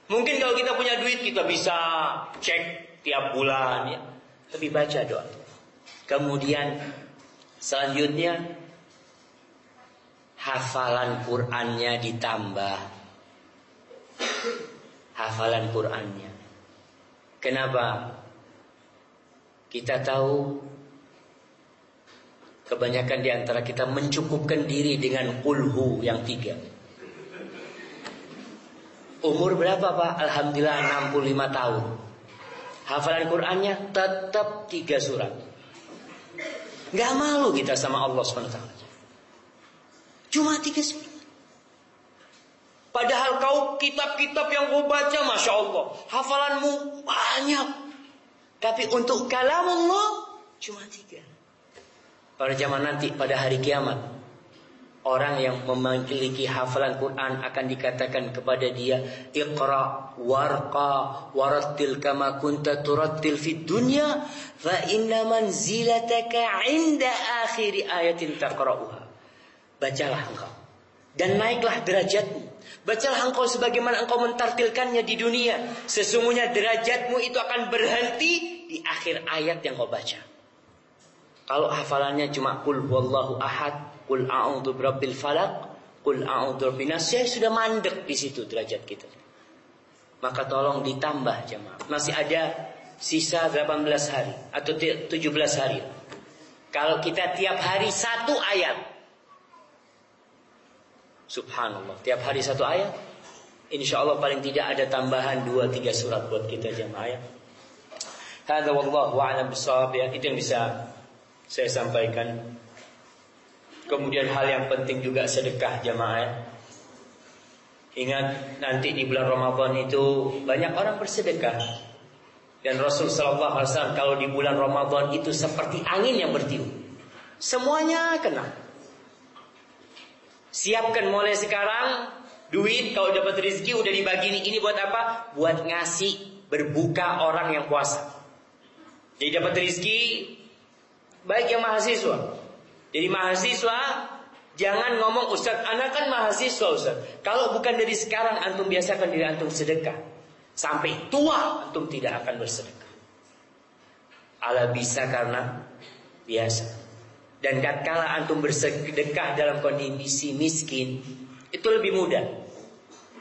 Mungkin kalau kita punya duit kita bisa cek tiap bulan ya. Tapi baca doa. Kemudian selanjutnya hafalan Qur'annya ditambah hafalan Qur'annya. Kenapa? Kita tahu kebanyakan di antara kita mencukupkan diri dengan kulhu yang tiga. Umur berapa Pak? Alhamdulillah 65 tahun. Hafalan Qur'annya tetap tiga surat. Gak malu kita sama Allah SWT. Cuma tiga surat. Padahal kau kitab-kitab yang kau baca, Masya Allah. Hafalanmu banyak. Tapi untuk kalam Allah, cuma tiga. Pada zaman nanti, pada hari kiamat. Orang yang memiliki hafalan Quran akan dikatakan kepada dia, Iqra warqa warattil kama kunta turattil fid dunya, fa inna manzilataka inda akhiri ayatin taqra'uha. Bacalah engkau. Dan naiklah derajatmu Bacalah engkau sebagaimana engkau mentartilkannya di dunia. Sesungguhnya derajatmu itu akan berhenti di akhir ayat yang kau baca. Kalau hafalannya cuma kul wallahu ahad, kul a'udzu birabbil falaq, kul a'udzu binas, saya sudah mandek di situ derajat kita. Maka tolong ditambah jemaah. Masih ada sisa 18 hari atau 17 hari. Kalau kita tiap hari satu ayat, Subhanallah. Tiap hari satu ayat. Insya Allah paling tidak ada tambahan dua tiga surat buat kita jemaah ya. Hada wallahu a'lam ya. Itu yang bisa saya sampaikan. Kemudian hal yang penting juga sedekah jemaah ya. Ingat nanti di bulan Ramadan itu banyak orang bersedekah. Dan Rasul Sallallahu Alaihi Wasallam kalau di bulan Ramadan itu seperti angin yang bertiup. Semuanya kena. Siapkan mulai sekarang duit kalau dapat rezeki udah dibagi ini. Ini buat apa? Buat ngasih berbuka orang yang puasa. Jadi dapat rezeki baik yang mahasiswa. Jadi mahasiswa jangan ngomong Ustaz, anak kan mahasiswa Ustaz. Kalau bukan dari sekarang antum biasakan diri antum sedekah. Sampai tua antum tidak akan bersedekah. Allah bisa karena biasa. Dan tatkala antum bersedekah dalam kondisi miskin, itu lebih mudah.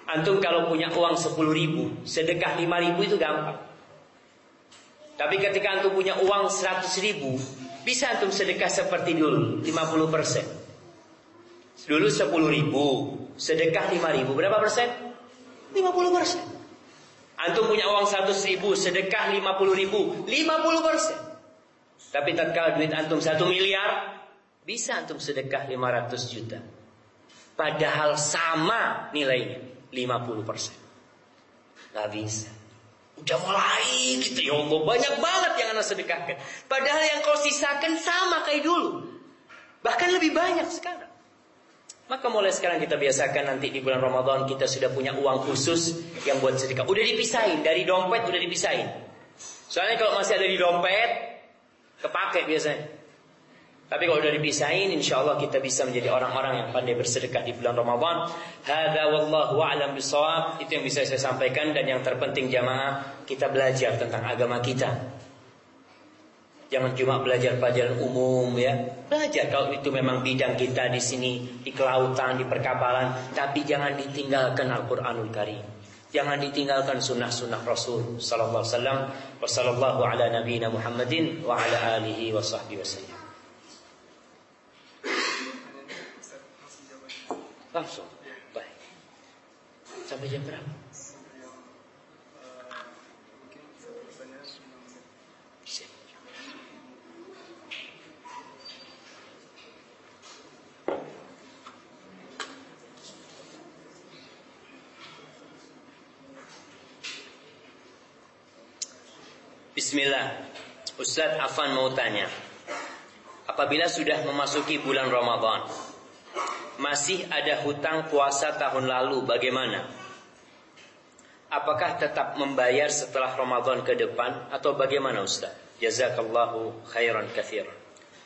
Antum kalau punya uang 10 ribu, sedekah 5 ribu itu gampang. Tapi ketika antum punya uang 100 ribu, bisa antum sedekah seperti dulu, 50 persen. Dulu 10 ribu, sedekah 5 ribu, berapa persen? 50 persen. Antum punya uang 100 ribu, sedekah 50 ribu, 50 persen. Tapi tatkala duit antum 1 miliar, bisa antum sedekah 500 juta. Padahal sama nilainya 50 persen. Gak bisa. Udah mulai gitu ya Allah banyak banget yang anda sedekahkan. Padahal yang kau sisakan sama kayak dulu. Bahkan lebih banyak sekarang. Maka mulai sekarang kita biasakan nanti di bulan Ramadan kita sudah punya uang khusus yang buat sedekah. Udah dipisahin dari dompet udah dipisahin. Soalnya kalau masih ada di dompet kepake biasanya. Tapi kalau sudah dipisahin insya Allah kita bisa menjadi orang-orang yang pandai bersedekah di bulan Ramadan. Hada wallahu a'lam bisawab. Itu yang bisa saya sampaikan dan yang terpenting jamaah kita belajar tentang agama kita. Jangan cuma belajar pelajaran umum ya. Belajar kalau itu memang bidang kita di sini di kelautan, di perkapalan, tapi jangan ditinggalkan Al-Qur'anul Karim. Jangan ditinggalkan sunnah-sunnah Rasul sallallahu alaihi wasallam. Wassallallahu ala nabiyina Muhammadin wa ala alihi wa sahbihi wasallam. Langsung. Baik. Sampai jam berapa? Bismillah. Ustadz Afan mau tanya. Apabila sudah memasuki bulan Ramadan, masih ada hutang puasa tahun lalu, bagaimana? Apakah tetap membayar setelah Ramadan ke depan atau bagaimana Ustaz? Jazakallahu khairan kathir.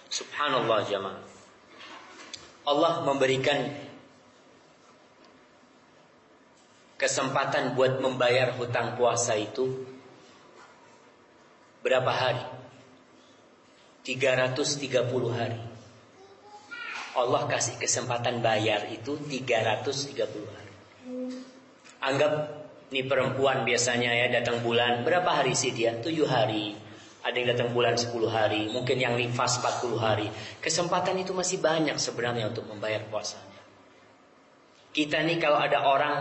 Subhanallah jamaah. Allah memberikan kesempatan buat membayar hutang puasa itu berapa hari? 330 hari. Allah kasih kesempatan bayar itu 330 hari. Anggap ini perempuan biasanya ya datang bulan berapa hari sih dia? 7 hari. Ada yang datang bulan 10 hari, mungkin yang nifas 40 hari. Kesempatan itu masih banyak sebenarnya untuk membayar puasanya. Kita nih kalau ada orang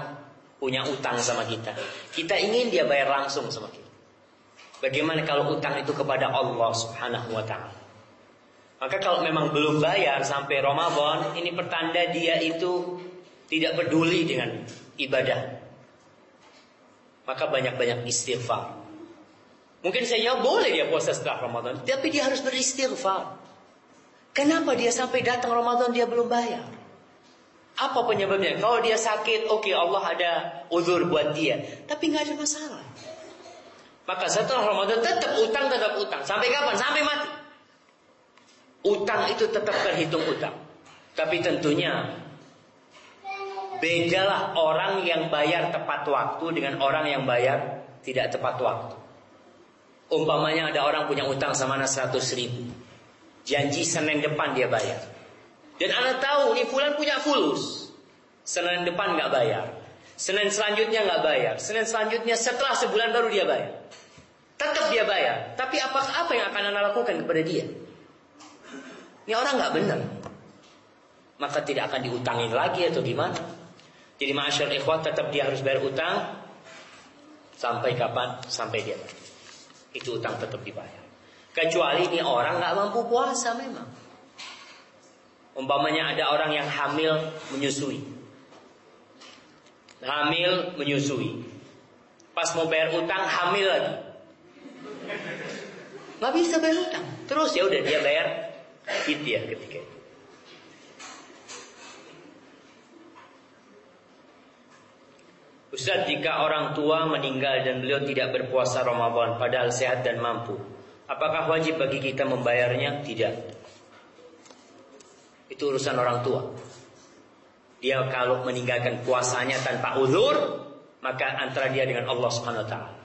punya utang sama kita, kita ingin dia bayar langsung sama kita. Bagaimana kalau utang itu kepada Allah Subhanahu wa taala? Maka kalau memang belum bayar sampai Ramadan, ini pertanda dia itu tidak peduli dengan ibadah maka banyak-banyak istighfar. Mungkin saya jawab boleh dia puasa setelah Ramadan, tapi dia harus beristighfar. Kenapa dia sampai datang Ramadan dia belum bayar? Apa penyebabnya? Kalau dia sakit, oke okay, Allah ada uzur buat dia, tapi nggak ada masalah. Maka setelah Ramadan tetap utang tetap utang. Sampai kapan? Sampai mati. Utang itu tetap terhitung utang. Tapi tentunya Bedalah orang yang bayar tepat waktu dengan orang yang bayar tidak tepat waktu. Umpamanya ada orang punya utang sama anak 100 ribu. Janji Senin depan dia bayar. Dan anak tahu nih Fulan punya fulus. Senin depan nggak bayar. Senin selanjutnya nggak bayar. Senin selanjutnya setelah sebulan baru dia bayar. Tetap dia bayar. Tapi apa apa yang akan anda lakukan kepada dia? Ini orang nggak benar. Maka tidak akan diutangin lagi atau gimana? Jadi masyarakat ikhwat tetap dia harus bayar utang sampai kapan? Sampai dia mati. Itu utang tetap dibayar. Kecuali ini orang nggak mampu puasa memang. Umpamanya ada orang yang hamil menyusui. Hamil menyusui. Pas mau bayar utang hamil lagi. Nggak bisa bayar utang. Terus ya udah dia bayar ya ketika itu. Ustaz, jika orang tua meninggal dan beliau tidak berpuasa Ramadan padahal sehat dan mampu, apakah wajib bagi kita membayarnya? Tidak. Itu urusan orang tua. Dia kalau meninggalkan puasanya tanpa uzur, maka antara dia dengan Allah Subhanahu wa taala.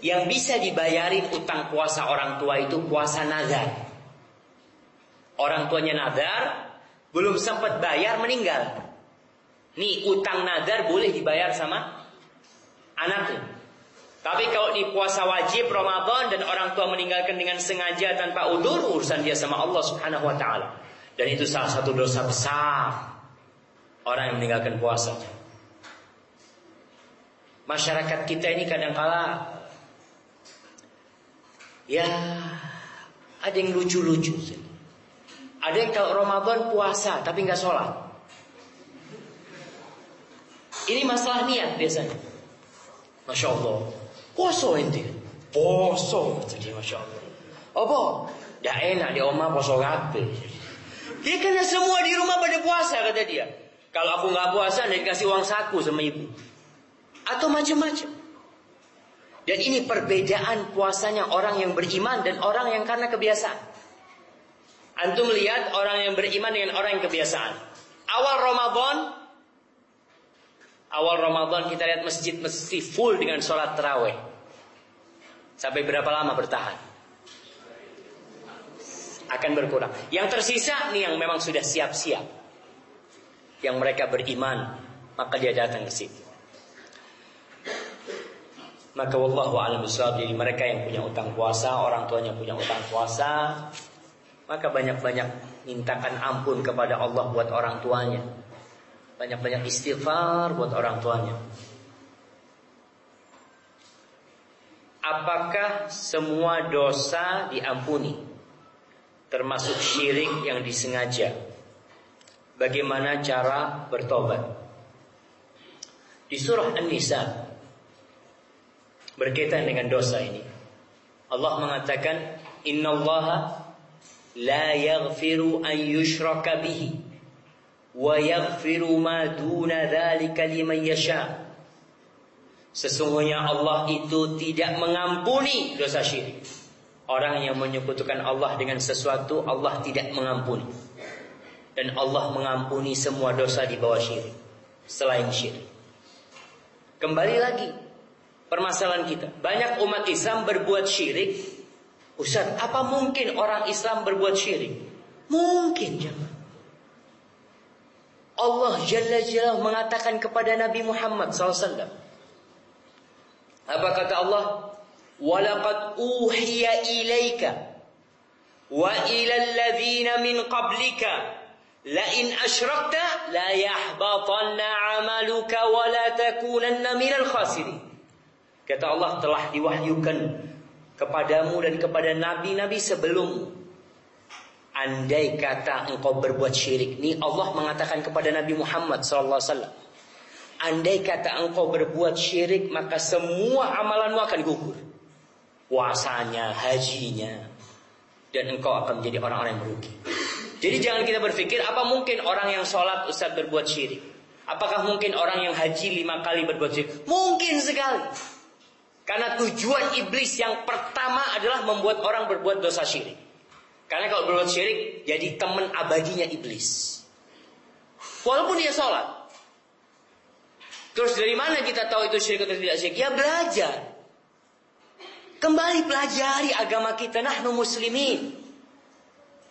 Yang bisa dibayarin utang puasa orang tua itu puasa nazar. Orang tuanya nazar, belum sempat bayar meninggal. Nih utang nazar boleh dibayar sama anaknya. Tapi kalau di puasa wajib Ramadan dan orang tua meninggalkan dengan sengaja tanpa udur, urusan dia sama Allah Subhanahu wa taala. Dan itu salah satu dosa besar orang yang meninggalkan puasa. Masyarakat kita ini kadang-kala ya ada yang lucu-lucu. Ada yang kalau Ramadan puasa tapi nggak sholat. Ini masalah niat biasanya. Masya Allah. Poso ente. Poso. Jadi Masya Allah. Apa? Dah enak di oma poso rapi. Dia kena semua di rumah pada puasa kata dia. Kalau aku nggak puasa, dia kasih uang saku sama ibu. Atau macam-macam. Dan ini perbedaan puasanya orang yang beriman dan orang yang karena kebiasaan. Antum lihat orang yang beriman dengan orang yang kebiasaan. Awal Ramadan Awal Ramadan kita lihat masjid mesti full dengan sholat terawih. Sampai berapa lama bertahan? Akan berkurang. Yang tersisa nih yang memang sudah siap-siap. Yang mereka beriman. Maka dia datang ke situ. Maka wallahu a'lam jadi mereka yang punya utang puasa, orang tuanya punya utang puasa, maka banyak-banyak mintakan ampun kepada Allah buat orang tuanya. Banyak-banyak istighfar buat orang tuanya. Apakah semua dosa diampuni? Termasuk syirik yang disengaja. Bagaimana cara bertobat? Di surah An-Nisa berkaitan dengan dosa ini. Allah mengatakan, Inna Allah la yaghfiru an yushraka bihi wa yaghfiru ma duna dhalika liman yasha. Sesungguhnya Allah itu tidak mengampuni dosa syirik. Orang yang menyekutukan Allah dengan sesuatu Allah tidak mengampuni. Dan Allah mengampuni semua dosa di bawah syirik. Selain syirik. Kembali lagi permasalahan kita. Banyak umat Islam berbuat syirik Ustaz, apa mungkin orang Islam berbuat syirik? Mungkin jangan. Allah Jalla Jalla mengatakan kepada Nabi Muhammad SAW. Apa kata Allah? Walaqad uhiya ilaika wa ila alladhina min qablika la in asyrakta la yahbatanna 'amaluka wa la takunanna minal khasirin. Kata Allah telah diwahyukan kepadamu dan kepada nabi-nabi sebelum. Andai kata engkau berbuat syirik ini Allah mengatakan kepada Nabi Muhammad sallallahu alaihi wasallam andai kata engkau berbuat syirik maka semua amalanmu akan gugur. Puasanya hajinya dan engkau akan menjadi orang-orang yang merugi jadi jangan kita berpikir apa mungkin orang yang sholat Ustaz berbuat syirik apakah mungkin orang yang haji lima kali berbuat syirik mungkin sekali karena tujuan iblis yang pertama adalah membuat orang berbuat dosa syirik. Karena kalau berbuat syirik jadi teman abadinya iblis. Walaupun dia sholat. Terus dari mana kita tahu itu syirik atau tidak syirik? Ya belajar. Kembali pelajari agama kita. Nahnu muslimin.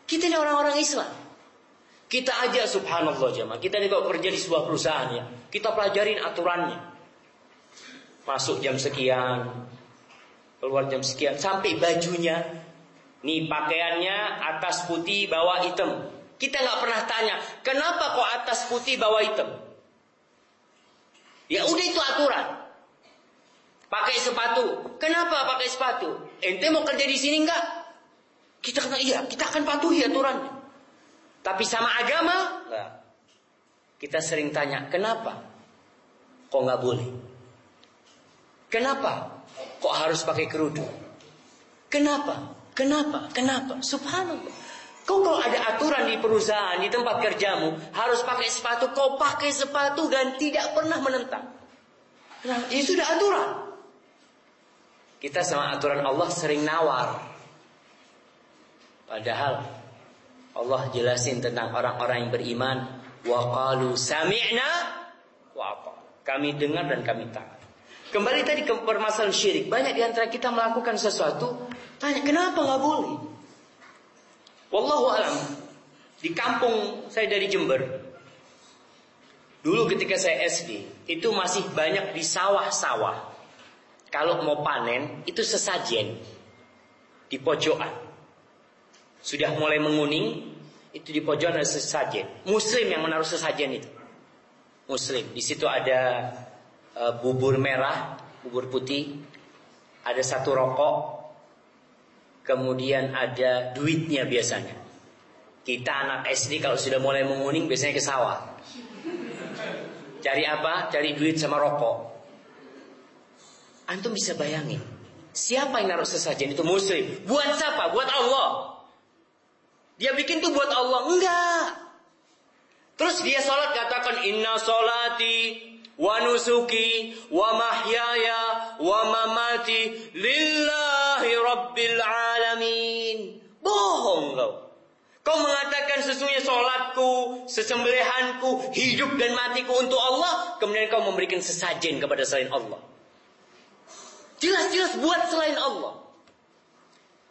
Kita ini orang-orang Islam. Kita aja subhanallah jemaah. Kita ini kalau kerja di sebuah perusahaan ya. Kita pelajarin aturannya masuk jam sekian, keluar jam sekian, sampai bajunya, nih pakaiannya atas putih bawah hitam. Kita nggak pernah tanya, kenapa kok atas putih bawah hitam? Ya udah itu aturan. Pakai sepatu, kenapa pakai sepatu? Ente mau kerja di sini nggak? Kita kata iya, kita akan patuhi aturannya. Tapi sama agama, enggak. Kita sering tanya, kenapa? Kok nggak boleh? Kenapa? Kok harus pakai kerudung? Kenapa? Kenapa? Kenapa? Subhanallah. Kau kalau ada aturan di perusahaan, di tempat kerjamu, harus pakai sepatu, kau pakai sepatu dan tidak pernah menentang. Nah, itu sudah aturan. Kita sama aturan Allah sering nawar. Padahal Allah jelasin tentang orang-orang yang beriman, wa qalu sami'na wa Kami dengar dan kami taat. Kembali tadi ke permasalahan syirik. Banyak di antara kita melakukan sesuatu, tanya kenapa nggak boleh? Wallahu alam. Di kampung saya dari Jember, dulu ketika saya SD, itu masih banyak di sawah-sawah. Kalau mau panen, itu sesajen di pojokan. Sudah mulai menguning, itu di pojokan ada sesajen. Muslim yang menaruh sesajen itu. Muslim. Di situ ada uh, bubur merah, bubur putih, ada satu rokok, kemudian ada duitnya biasanya. Kita anak SD kalau sudah mulai menguning biasanya ke sawah. Cari apa? Cari duit sama rokok. Antum bisa bayangin. Siapa yang naruh sesajen itu muslim? Buat siapa? Buat Allah. Dia bikin tuh buat Allah. Enggak. Terus dia sholat katakan inna sholati wa nusuki wa mahyaya wa mamati lillahi rabbil alamin. Bohong kau. Kau mengatakan sesungguhnya sholatku, sesembelihanku, hidup dan matiku untuk Allah. Kemudian kau memberikan sesajen kepada selain Allah. Jelas-jelas buat selain Allah.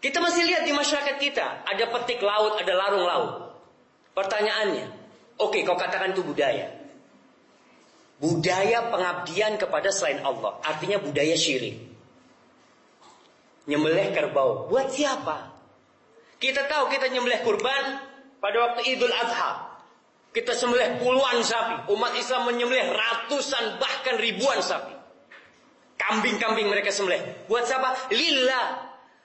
Kita masih lihat di masyarakat kita. Ada petik laut, ada larung laut. Pertanyaannya. Oke, kau katakan itu budaya. Budaya pengabdian kepada selain Allah. Artinya budaya syirik. Nyembelih kerbau. Buat siapa? Kita tahu kita nyembelih kurban pada waktu Idul Adha. Kita sembelih puluhan sapi. Umat Islam menyembelih ratusan bahkan ribuan sapi. Kambing-kambing mereka sembelih. Buat siapa? Lillah.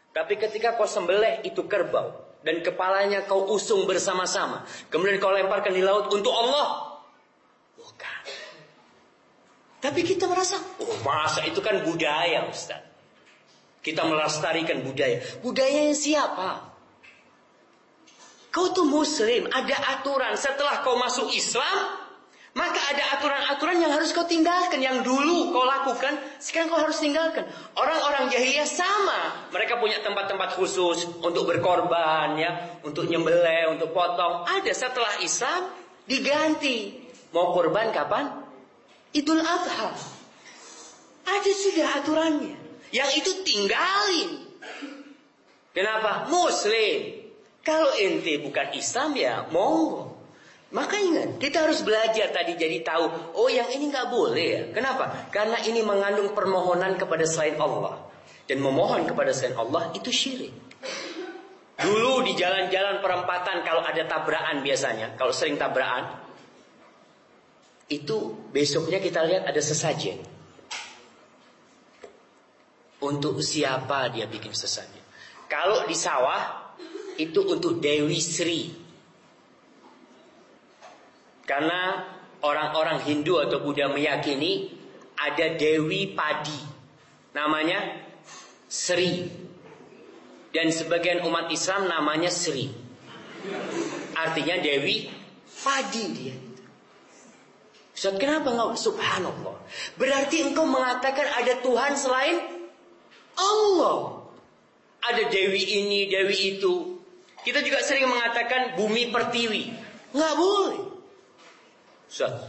Tapi ketika kau sembelih itu kerbau. Dan kepalanya kau usung bersama-sama. Kemudian kau lemparkan di laut untuk Allah. Bukan. Tapi kita merasa, oh masa itu kan budaya Ustaz. Kita melestarikan budaya. Budayanya siapa? Kau tuh muslim, ada aturan. Setelah kau masuk Islam, maka ada aturan-aturan yang harus kau tinggalkan. Yang dulu kau lakukan, sekarang kau harus tinggalkan. Orang-orang jahiliyah sama. Mereka punya tempat-tempat khusus untuk berkorban, ya, untuk nyembelih, untuk potong. Ada setelah Islam diganti. Mau korban kapan? Idul Adha. Ada sudah aturannya. Yang itu tinggalin. Kenapa? Muslim. Kalau ente bukan Islam ya monggo. Maka ingat, kita harus belajar tadi jadi tahu, oh yang ini nggak boleh ya. Kenapa? Karena ini mengandung permohonan kepada selain Allah. Dan memohon kepada selain Allah itu syirik. Dulu di jalan-jalan perempatan kalau ada tabrakan biasanya, kalau sering tabrakan, itu besoknya kita lihat ada sesajen. Untuk siapa dia bikin sesajen? Kalau di sawah, itu untuk Dewi Sri. Karena orang-orang Hindu atau Buddha meyakini ada Dewi Padi. Namanya Sri. Dan sebagian umat Islam namanya Sri. Artinya Dewi Padi dia. Ustaz, kenapa engkau subhanallah? Berarti engkau mengatakan ada Tuhan selain Allah. Ada Dewi ini, Dewi itu. Kita juga sering mengatakan bumi pertiwi. Nggak boleh.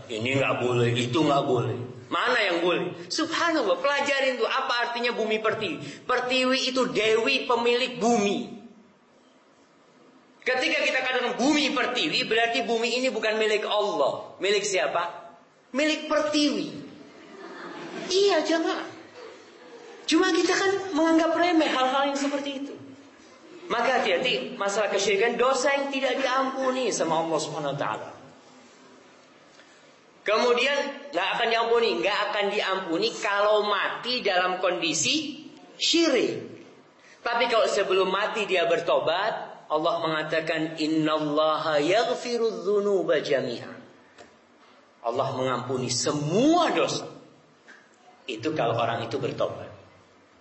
Ini nggak boleh, itu nggak boleh. Mana yang boleh? Subhanallah, pelajarin tuh apa artinya bumi pertiwi. Pertiwi itu dewi pemilik bumi. Ketika kita katakan bumi pertiwi, berarti bumi ini bukan milik Allah. Milik siapa? Milik pertiwi. Iya jangan. Cuma kita kan menganggap remeh hal-hal yang seperti itu. Maka hati-hati masalah kesyirikan dosa yang tidak diampuni sama Allah Subhanahu wa taala. Kemudian nggak akan diampuni, nggak akan diampuni kalau mati dalam kondisi syirik. Tapi kalau sebelum mati dia bertobat, Allah mengatakan innallaha yaghfiru dzunuba jami'a. Allah mengampuni semua dosa. Itu kalau orang itu bertobat.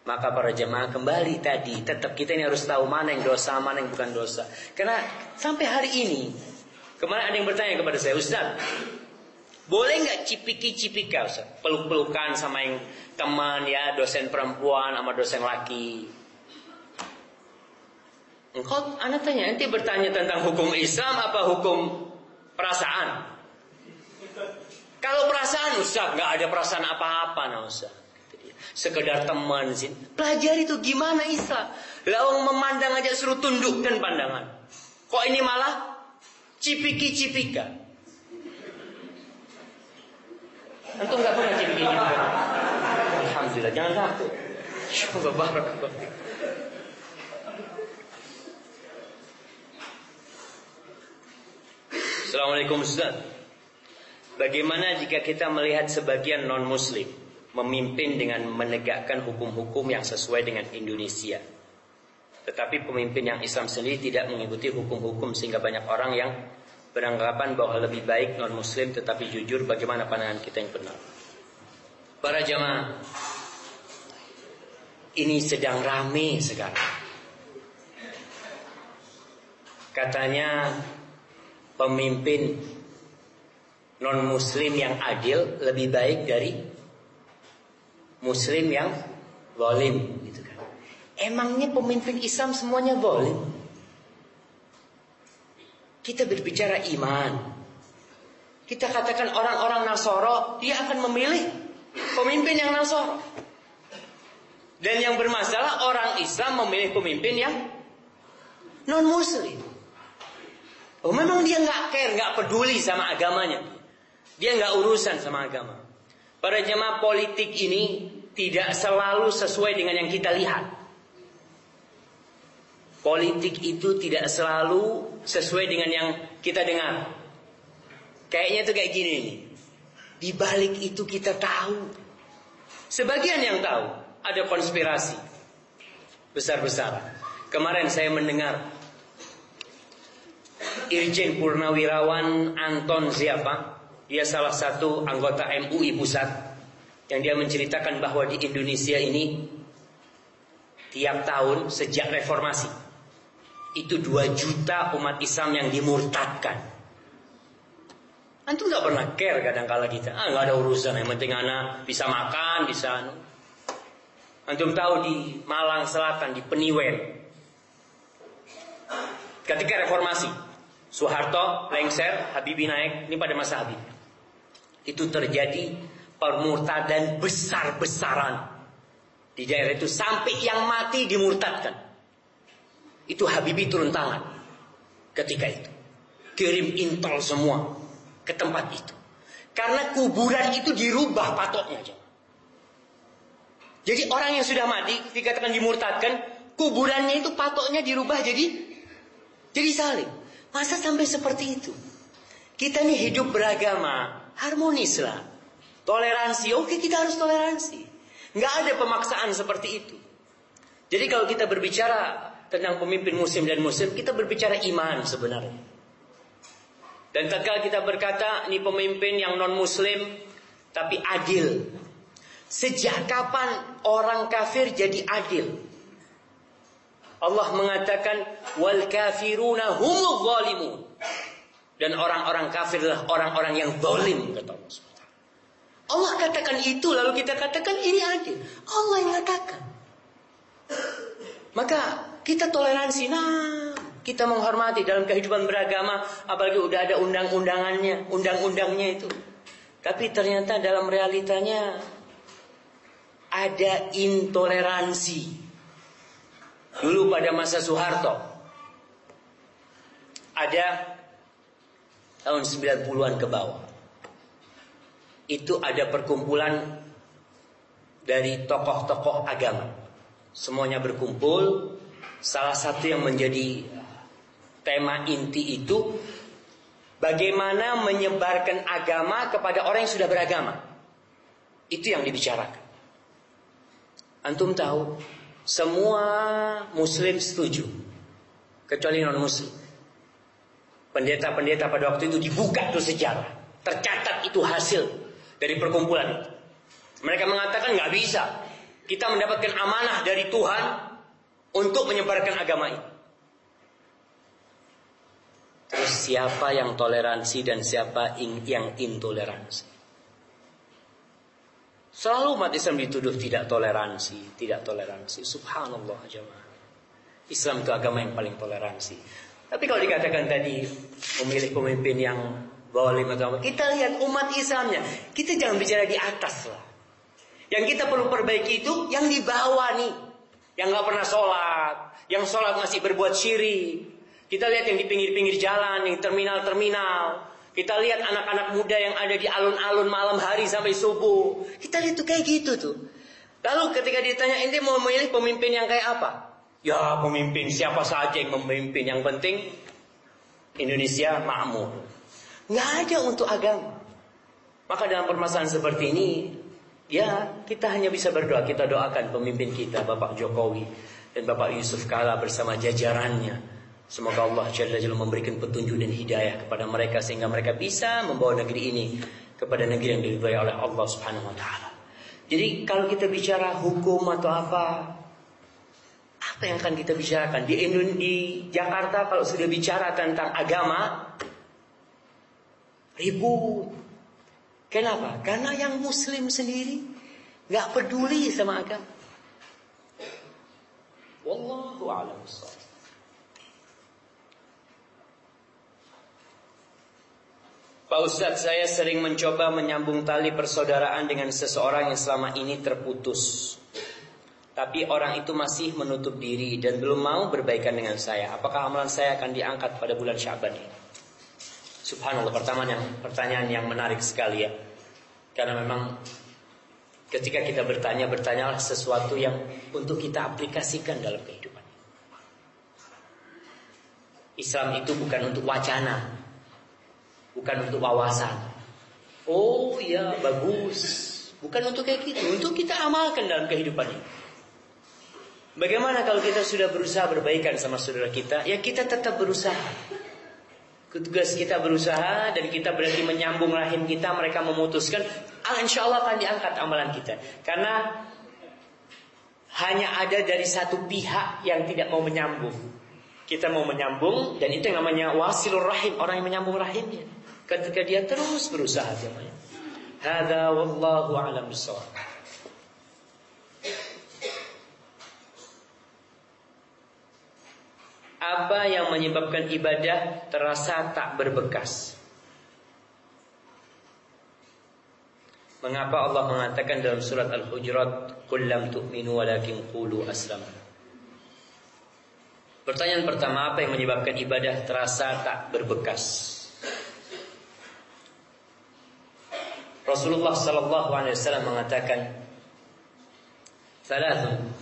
Maka para jemaah kembali tadi, tetap kita ini harus tahu mana yang dosa, mana yang bukan dosa. Karena sampai hari ini, kemarin ada yang bertanya kepada saya, Ustaz, boleh nggak cipiki-cipika Ustaz? Peluk-pelukan sama yang teman ya, dosen perempuan sama dosen laki. Engkau anak tanya, nanti bertanya tentang hukum Islam apa hukum perasaan? Kalau perasaan Ustaz, nggak ada perasaan apa-apa nah Ustaz. Sekedar teman sih. Pelajari itu gimana Islam. Lawang memandang aja suruh tundukkan pandangan. Kok ini malah cipiki-cipika. Antum nggak pernah cipiki cipika. Alhamdulillah, jangan takut. Coba barakallah. Assalamualaikum Ustaz. Bagaimana jika kita melihat sebagian non-muslim memimpin dengan menegakkan hukum-hukum yang sesuai dengan Indonesia. Tetapi pemimpin yang Islam sendiri tidak mengikuti hukum-hukum sehingga banyak orang yang beranggapan bahwa lebih baik non-muslim tetapi jujur bagaimana pandangan kita yang benar. Para jamaah, ini sedang rame sekarang. Katanya pemimpin non muslim yang adil lebih baik dari muslim yang zalim gitu kan. Emangnya pemimpin Islam semuanya zalim? Kita berbicara iman. Kita katakan orang-orang Nasoro, dia akan memilih pemimpin yang Nasoro. Dan yang bermasalah orang Islam memilih pemimpin yang non Muslim. Oh memang dia nggak care, nggak peduli sama agamanya. Dia nggak urusan sama agama. Para jemaah politik ini tidak selalu sesuai dengan yang kita lihat. Politik itu tidak selalu sesuai dengan yang kita dengar. Kayaknya tuh kayak gini nih. Di balik itu kita tahu. Sebagian yang tahu ada konspirasi besar-besaran. Kemarin saya mendengar Irjen Purnawirawan Anton siapa dia salah satu anggota MUI pusat yang dia menceritakan bahwa di Indonesia ini Tiap tahun sejak reformasi itu 2 juta umat Islam yang dimurtadkan. Antum nggak pernah care kadang kala kita. Ah nggak ada urusan. Yang penting anak bisa makan, bisa. Anu. Antum tahu di Malang Selatan di Peniwen. Ketika reformasi, Soeharto lengser, Habibie naik. Ini pada masa Habib. Itu terjadi permurtadan besar-besaran di daerah itu sampai yang mati dimurtadkan. Itu Habibie turun tangan ketika itu. Kirim intol semua ke tempat itu. Karena kuburan itu dirubah patoknya. Jadi orang yang sudah mati dikatakan dimurtadkan, kuburannya itu patoknya dirubah jadi jadi saling. Masa sampai seperti itu? Kita ini hidup beragama, harmonis lah. Toleransi, oke kita harus toleransi. Nggak ada pemaksaan seperti itu. Jadi kalau kita berbicara tentang pemimpin muslim dan muslim, kita berbicara iman sebenarnya. Dan tatkala kita berkata ini pemimpin yang non muslim tapi adil. Sejak kapan orang kafir jadi adil? Allah mengatakan wal kafiruna humul zalimun. Dan orang-orang kafir adalah orang-orang yang zalim kata Allah. Allah katakan itu lalu kita katakan ini adil. Allah yang katakan. Maka kita toleransi. Nah, kita menghormati dalam kehidupan beragama apalagi udah ada undang-undangannya, undang-undangnya itu. Tapi ternyata dalam realitanya ada intoleransi. Dulu pada masa Soeharto ada tahun 90-an ke bawah itu ada perkumpulan dari tokoh-tokoh agama. Semuanya berkumpul. Salah satu yang menjadi tema inti itu bagaimana menyebarkan agama kepada orang yang sudah beragama. Itu yang dibicarakan. Antum tahu, semua muslim setuju kecuali non muslim. Pendeta-pendeta pada waktu itu dibuka tuh sejarah. Tercatat itu hasil dari perkumpulan. Mereka mengatakan nggak bisa. Kita mendapatkan amanah dari Tuhan untuk menyebarkan agama ini. Terus siapa yang toleransi dan siapa yang intoleransi? Selalu umat Islam dituduh tidak toleransi, tidak toleransi. Subhanallah jemaah. Islam itu agama yang paling toleransi. Tapi kalau dikatakan tadi memilih pemimpin yang Zalim atau Kita lihat umat Islamnya. Kita jangan bicara di atas lah. Yang kita perlu perbaiki itu yang di bawah nih. Yang nggak pernah sholat. Yang sholat masih berbuat syirik. Kita lihat yang di pinggir-pinggir jalan, yang terminal-terminal. Kita lihat anak-anak muda yang ada di alun-alun malam hari sampai subuh. Kita lihat tuh kayak gitu tuh. Lalu ketika ditanya, ente mau memilih pemimpin yang kayak apa? Ya pemimpin siapa saja yang memimpin. Yang penting Indonesia makmur. Nggak ada untuk agama. Maka dalam permasalahan seperti ini, ya kita hanya bisa berdoa. Kita doakan pemimpin kita, Bapak Jokowi dan Bapak Yusuf Kala bersama jajarannya. Semoga Allah Jalla Jalla memberikan petunjuk dan hidayah kepada mereka sehingga mereka bisa membawa negeri ini kepada negeri yang diridhai oleh Allah Subhanahu wa taala. Jadi kalau kita bicara hukum atau apa apa yang akan kita bicarakan di Indonesia di Jakarta kalau sudah bicara tentang agama Ribut. Kenapa? Karena yang muslim sendiri nggak peduli sama agama. Wallahu a'lam Pak Ustadz, saya sering mencoba menyambung tali persaudaraan dengan seseorang yang selama ini terputus. Tapi orang itu masih menutup diri dan belum mau berbaikan dengan saya. Apakah amalan saya akan diangkat pada bulan Syaban ini? Subhanallah pertanyaan yang pertanyaan yang menarik sekali ya. Karena memang ketika kita bertanya bertanyalah sesuatu yang untuk kita aplikasikan dalam kehidupan. Islam itu bukan untuk wacana, bukan untuk wawasan. Oh iya bagus, bukan untuk kayak gitu, untuk kita amalkan dalam kehidupan ini. Bagaimana kalau kita sudah berusaha berbaikan sama saudara kita? Ya kita tetap berusaha. Tugas kita berusaha dan kita berarti menyambung rahim kita, mereka memutuskan, ah, insya Allah akan diangkat amalan kita. Karena hanya ada dari satu pihak yang tidak mau menyambung. Kita mau menyambung dan itu yang namanya wasilur rahim, orang yang menyambung rahimnya. Ketika dia terus berusaha namanya. Hada wallahu a'lam bishawab. Apa yang menyebabkan ibadah terasa tak berbekas? Mengapa Allah mengatakan dalam surat Al-Hujurat, "Qul lam tu'minu walakin qulu aslam." Pertanyaan pertama, apa yang menyebabkan ibadah terasa tak berbekas? Rasulullah sallallahu alaihi wasallam mengatakan, "Thalathun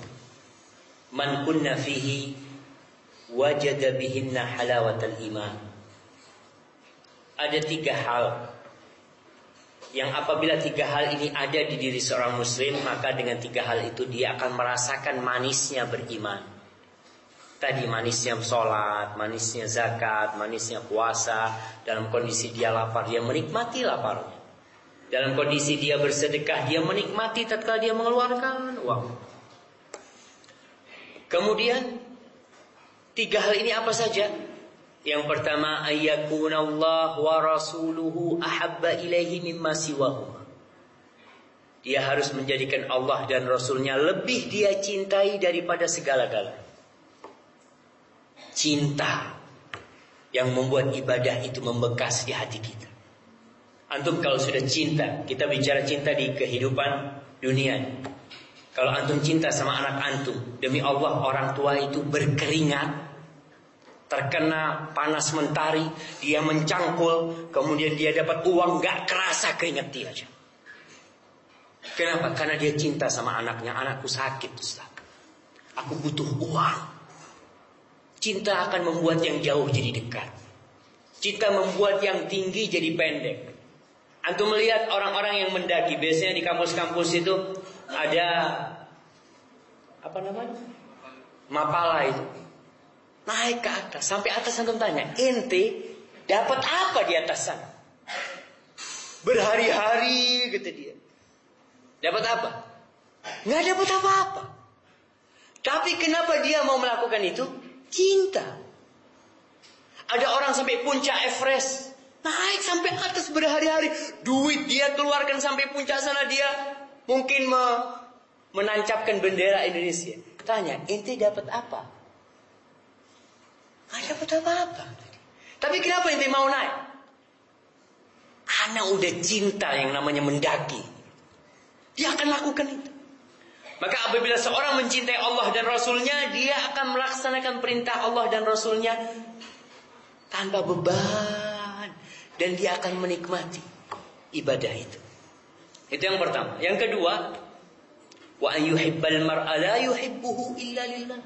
man kunna fihi wajada bihinna halawatal iman. Ada tiga hal yang apabila tiga hal ini ada di diri seorang muslim maka dengan tiga hal itu dia akan merasakan manisnya beriman. Tadi manisnya sholat, manisnya zakat, manisnya puasa. Dalam kondisi dia lapar, dia menikmati laparnya. Dalam kondisi dia bersedekah, dia menikmati tatkala dia mengeluarkan uang. Kemudian Tiga hal ini apa saja? Yang pertama ayyakunallah wa rasuluhu ahabba ilaihi mimma siwahu. Dia harus menjadikan Allah dan Rasulnya lebih dia cintai daripada segala-gala. Cinta yang membuat ibadah itu membekas di hati kita. Antum kalau sudah cinta, kita bicara cinta di kehidupan dunia. Kalau antum cinta sama anak antum, demi Allah orang tua itu berkeringat terkena panas mentari, dia mencangkul, kemudian dia dapat uang, gak kerasa keringat dia aja. Kenapa? Karena dia cinta sama anaknya. Anakku sakit, Ustaz. Aku butuh uang. Cinta akan membuat yang jauh jadi dekat. Cinta membuat yang tinggi jadi pendek. Antum melihat orang-orang yang mendaki, biasanya di kampus-kampus itu ada apa namanya? Mapala itu Naik ke atas. Sampai atas antum tanya. Ente dapat apa di atas sana? Berhari-hari gitu dia. Dapat apa? Nggak dapat apa-apa. Tapi kenapa dia mau melakukan itu? Cinta. Ada orang sampai puncak Everest. Naik sampai atas berhari-hari. Duit dia keluarkan sampai puncak sana dia. Mungkin me menancapkan bendera Indonesia. Tanya, ente dapat apa? Gak dapat apa-apa. Tapi kenapa ente mau naik? Karena udah cinta yang namanya mendaki. Dia akan lakukan itu. Maka apabila seorang mencintai Allah dan Rasulnya, dia akan melaksanakan perintah Allah dan Rasulnya tanpa beban. Dan dia akan menikmati ibadah itu. Itu yang pertama. Yang kedua, wa yuhibbal mar'a la yuhibbuhu illa lillah.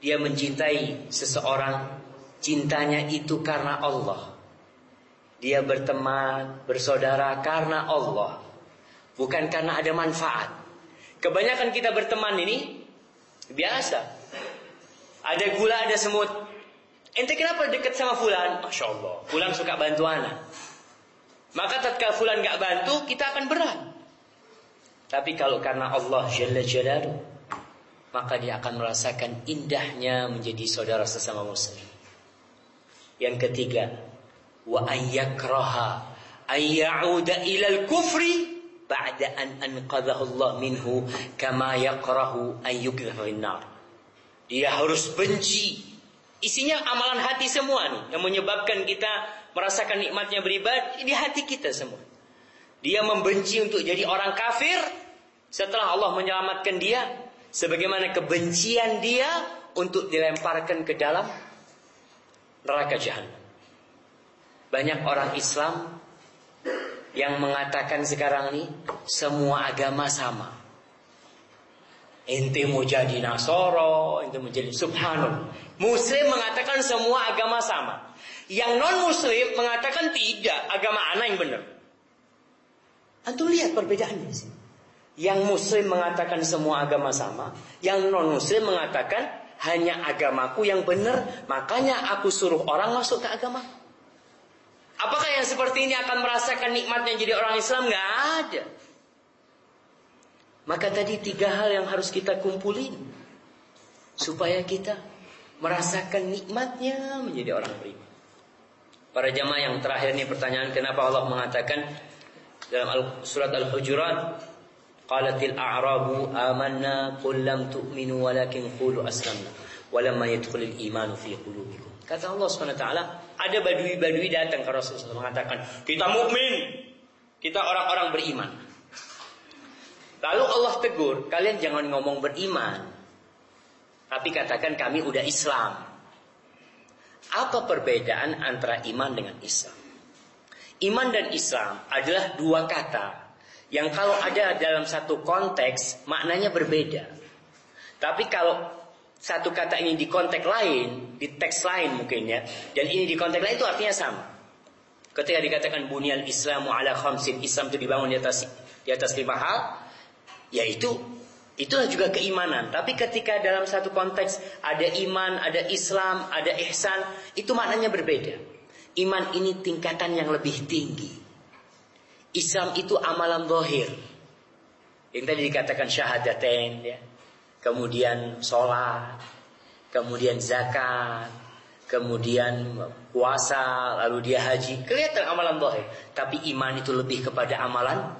Dia mencintai seseorang, cintanya itu karena Allah. Dia berteman, bersaudara karena Allah. Bukan karena ada manfaat. Kebanyakan kita berteman ini biasa. Ada gula, ada semut. Ente kenapa dekat sama Fulan? Masya Allah. Fulan suka bantu anak. Maka tatkala Fulan gak bantu, kita akan berat. Tapi kalau karena Allah Jalla Jalaluh, maka dia akan merasakan indahnya menjadi saudara sesama muslim. Yang ketiga, wa ayyakraha ayyauda ilal kufri ba'da an anqadhahu Allah minhu kama yakrahu nar. Dia harus benci. Isinya amalan hati semua nih yang menyebabkan kita merasakan nikmatnya beribadah di hati kita semua. Dia membenci untuk jadi orang kafir setelah Allah menyelamatkan dia Sebagaimana kebencian dia untuk dilemparkan ke dalam neraka jahanam. Banyak orang Islam yang mengatakan sekarang ini semua agama sama. Ente mau jadi Nasoro, ente mau jadi Subhanallah. Muslim mengatakan semua agama sama. Yang non Muslim mengatakan tidak, agama anak yang benar. Antum lihat perbedaannya sih. Yang muslim mengatakan semua agama sama, yang non muslim mengatakan hanya agamaku yang benar, makanya aku suruh orang masuk ke agama. Apakah yang seperti ini akan merasakan nikmatnya jadi orang Islam? Nggak ada. Maka tadi tiga hal yang harus kita kumpulin supaya kita merasakan nikmatnya menjadi orang beriman. Para jamaah yang terakhir ini pertanyaan kenapa Allah mengatakan dalam surat Al-Hujurat qalatil a'rabu amanna qul lam tu'minu walakin qulu aslamna walamma yadkhulul imanu fi qulubikum. Kata Allah SWT, ada badui-badui datang ke Rasulullah mengatakan, kita mukmin, kita orang-orang beriman. Lalu Allah tegur, kalian jangan ngomong beriman. Tapi katakan kami udah Islam. Apa perbedaan antara iman dengan Islam? Iman dan Islam adalah dua kata yang kalau ada dalam satu konteks maknanya berbeda. Tapi kalau satu kata ini di konteks lain, di teks lain mungkin ya, dan ini di konteks lain itu artinya sama. Ketika dikatakan bunyal Islamu ala khamsin, Islam itu dibangun di atas di atas lima hal, yaitu itulah juga keimanan. Tapi ketika dalam satu konteks ada iman, ada Islam, ada ihsan, itu maknanya berbeda. Iman ini tingkatan yang lebih tinggi. Islam itu amalan dohir. Yang tadi dikatakan syahadatain, ya. kemudian sholat, kemudian zakat, kemudian puasa, lalu dia haji. Kelihatan amalan dohir. Tapi iman itu lebih kepada amalan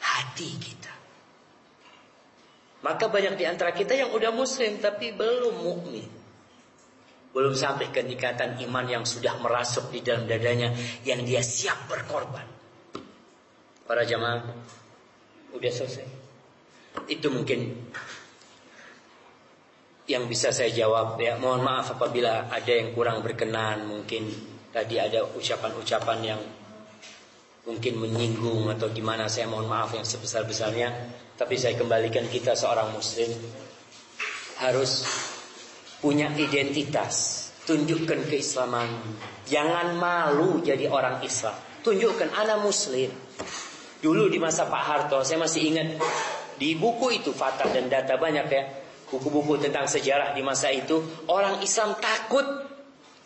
hati kita. Maka banyak di antara kita yang udah muslim tapi belum mukmin. Belum sampai ke iman yang sudah merasuk di dalam dadanya yang dia siap berkorban. Para jamaah udah selesai. Itu mungkin yang bisa saya jawab. Ya. Mohon maaf apabila ada yang kurang berkenan, mungkin tadi ada ucapan-ucapan yang mungkin menyinggung atau gimana. Saya mohon maaf yang sebesar-besarnya. Tapi saya kembalikan kita seorang muslim. Harus punya identitas. Tunjukkan keislaman. Jangan malu jadi orang Islam. Tunjukkan anak muslim dulu di masa Pak Harto saya masih ingat di buku itu Fatah dan data banyak ya buku-buku tentang sejarah di masa itu orang Islam takut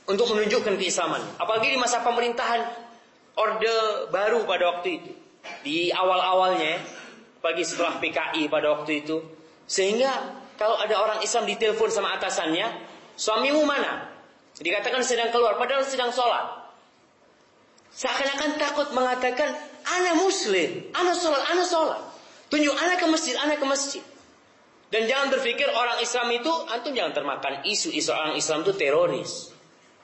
untuk menunjukkan keislaman apalagi di masa pemerintahan orde baru pada waktu itu. Di awal-awalnya, pagi setelah PKI pada waktu itu. Sehingga kalau ada orang Islam ditelepon sama atasannya, suamimu mana? Dikatakan sedang keluar, padahal sedang sholat. Seakan-akan takut mengatakan, anak muslim, anak sholat, anak sholat. Tunjuk anak ke masjid, anak ke masjid. Dan jangan berpikir orang Islam itu, antum jangan termakan isu-isu orang Islam itu teroris.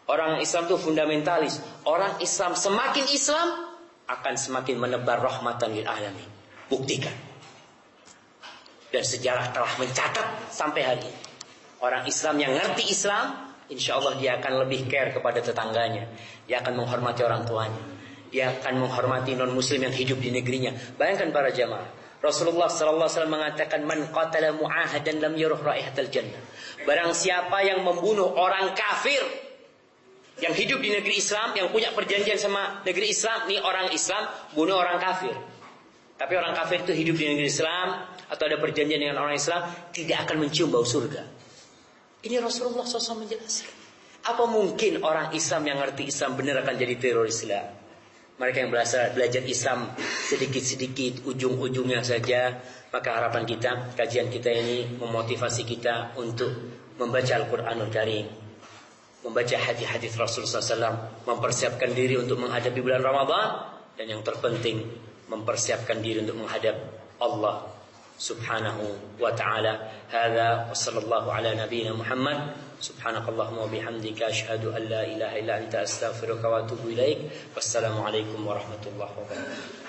Orang Islam itu fundamentalis. Orang Islam semakin Islam akan semakin menebar rahmatan lil alamin. Buktikan. Dan sejarah telah mencatat sampai hari ini. Orang Islam yang ngerti Islam, insya Allah dia akan lebih care kepada tetangganya. Dia akan menghormati orang tuanya. Dia akan menghormati non Muslim yang hidup di negerinya. Bayangkan para jamaah. Rasulullah sallallahu alaihi mengatakan man qatala mu'ahadan lam yaruh raihatal jannah. Barang siapa yang membunuh orang kafir yang hidup di negeri Islam, yang punya perjanjian sama negeri Islam, nih orang Islam bunuh orang kafir. Tapi orang kafir itu hidup di negeri Islam atau ada perjanjian dengan orang Islam tidak akan mencium bau surga. Ini Rasulullah SAW menjelaskan. Apa mungkin orang Islam yang ngerti Islam benar akan jadi teroris Islam? Mereka yang belajar, belajar Islam sedikit-sedikit, ujung-ujungnya saja. Maka harapan kita, kajian kita ini memotivasi kita untuk membaca Al-Quranul Karim membaca hadis-hadis Rasulullah SAW, mempersiapkan diri untuk menghadapi bulan Ramadan dan yang terpenting mempersiapkan diri untuk menghadap Allah Subhanahu wa taala. Hadza wa sallallahu ala nabiyyina Muhammad. Subhanakallahumma wa bihamdika asyhadu an la ilaha illa anta astaghfiruka wa atubu ilaik. Wassalamu alaikum warahmatullahi wabarakatuh.